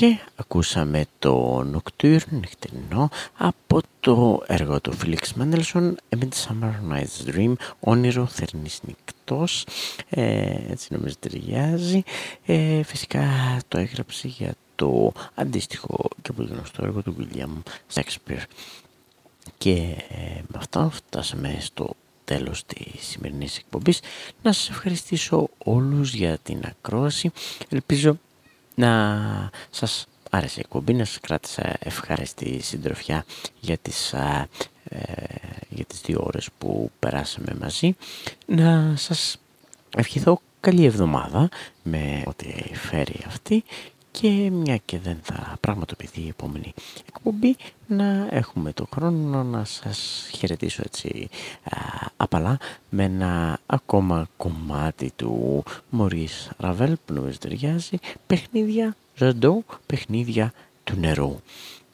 Και ακούσαμε το Nocturne νυχτερινό από το έργο του Felix Mendelssohn A Midsummer Night's Dream όνειρο θερινής νυχτός. Ε, έτσι νομίζω ταιριάζει. Ε, φυσικά το έγραψε για το αντίστοιχο και πολύ γνωστό έργο του William Shakespeare. Και ε, με αυτό φτάσαμε στο τέλος της σημερινής εκπομπής. Να σας ευχαριστήσω όλους για την ακρόαση. Ελπίζω να σας άρεσε η εκπομπή, να σας κράτησα ευχάριστη συντροφιά για τις, ε, για τις δύο ώρες που περάσαμε μαζί. Να σας ευχηθώ καλή εβδομάδα με ό,τι φέρει αυτή και μια και δεν θα πραγματοποιηθεί η επόμενη εκπομπή να έχουμε το χρόνο να σας χαιρετήσω έτσι α, απαλά με ένα ακόμα κομμάτι του. Μωρίς Ραβέλ που νομίζω ταιριάζει παιχνίδια ζαντό, παιχνίδια του νερού.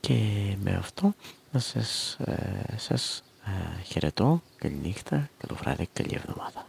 Και με αυτό να σας, ε, σας ε, χαιρετώ. Καλή νύχτα, καλό βράδυ, καλή εβδομάδα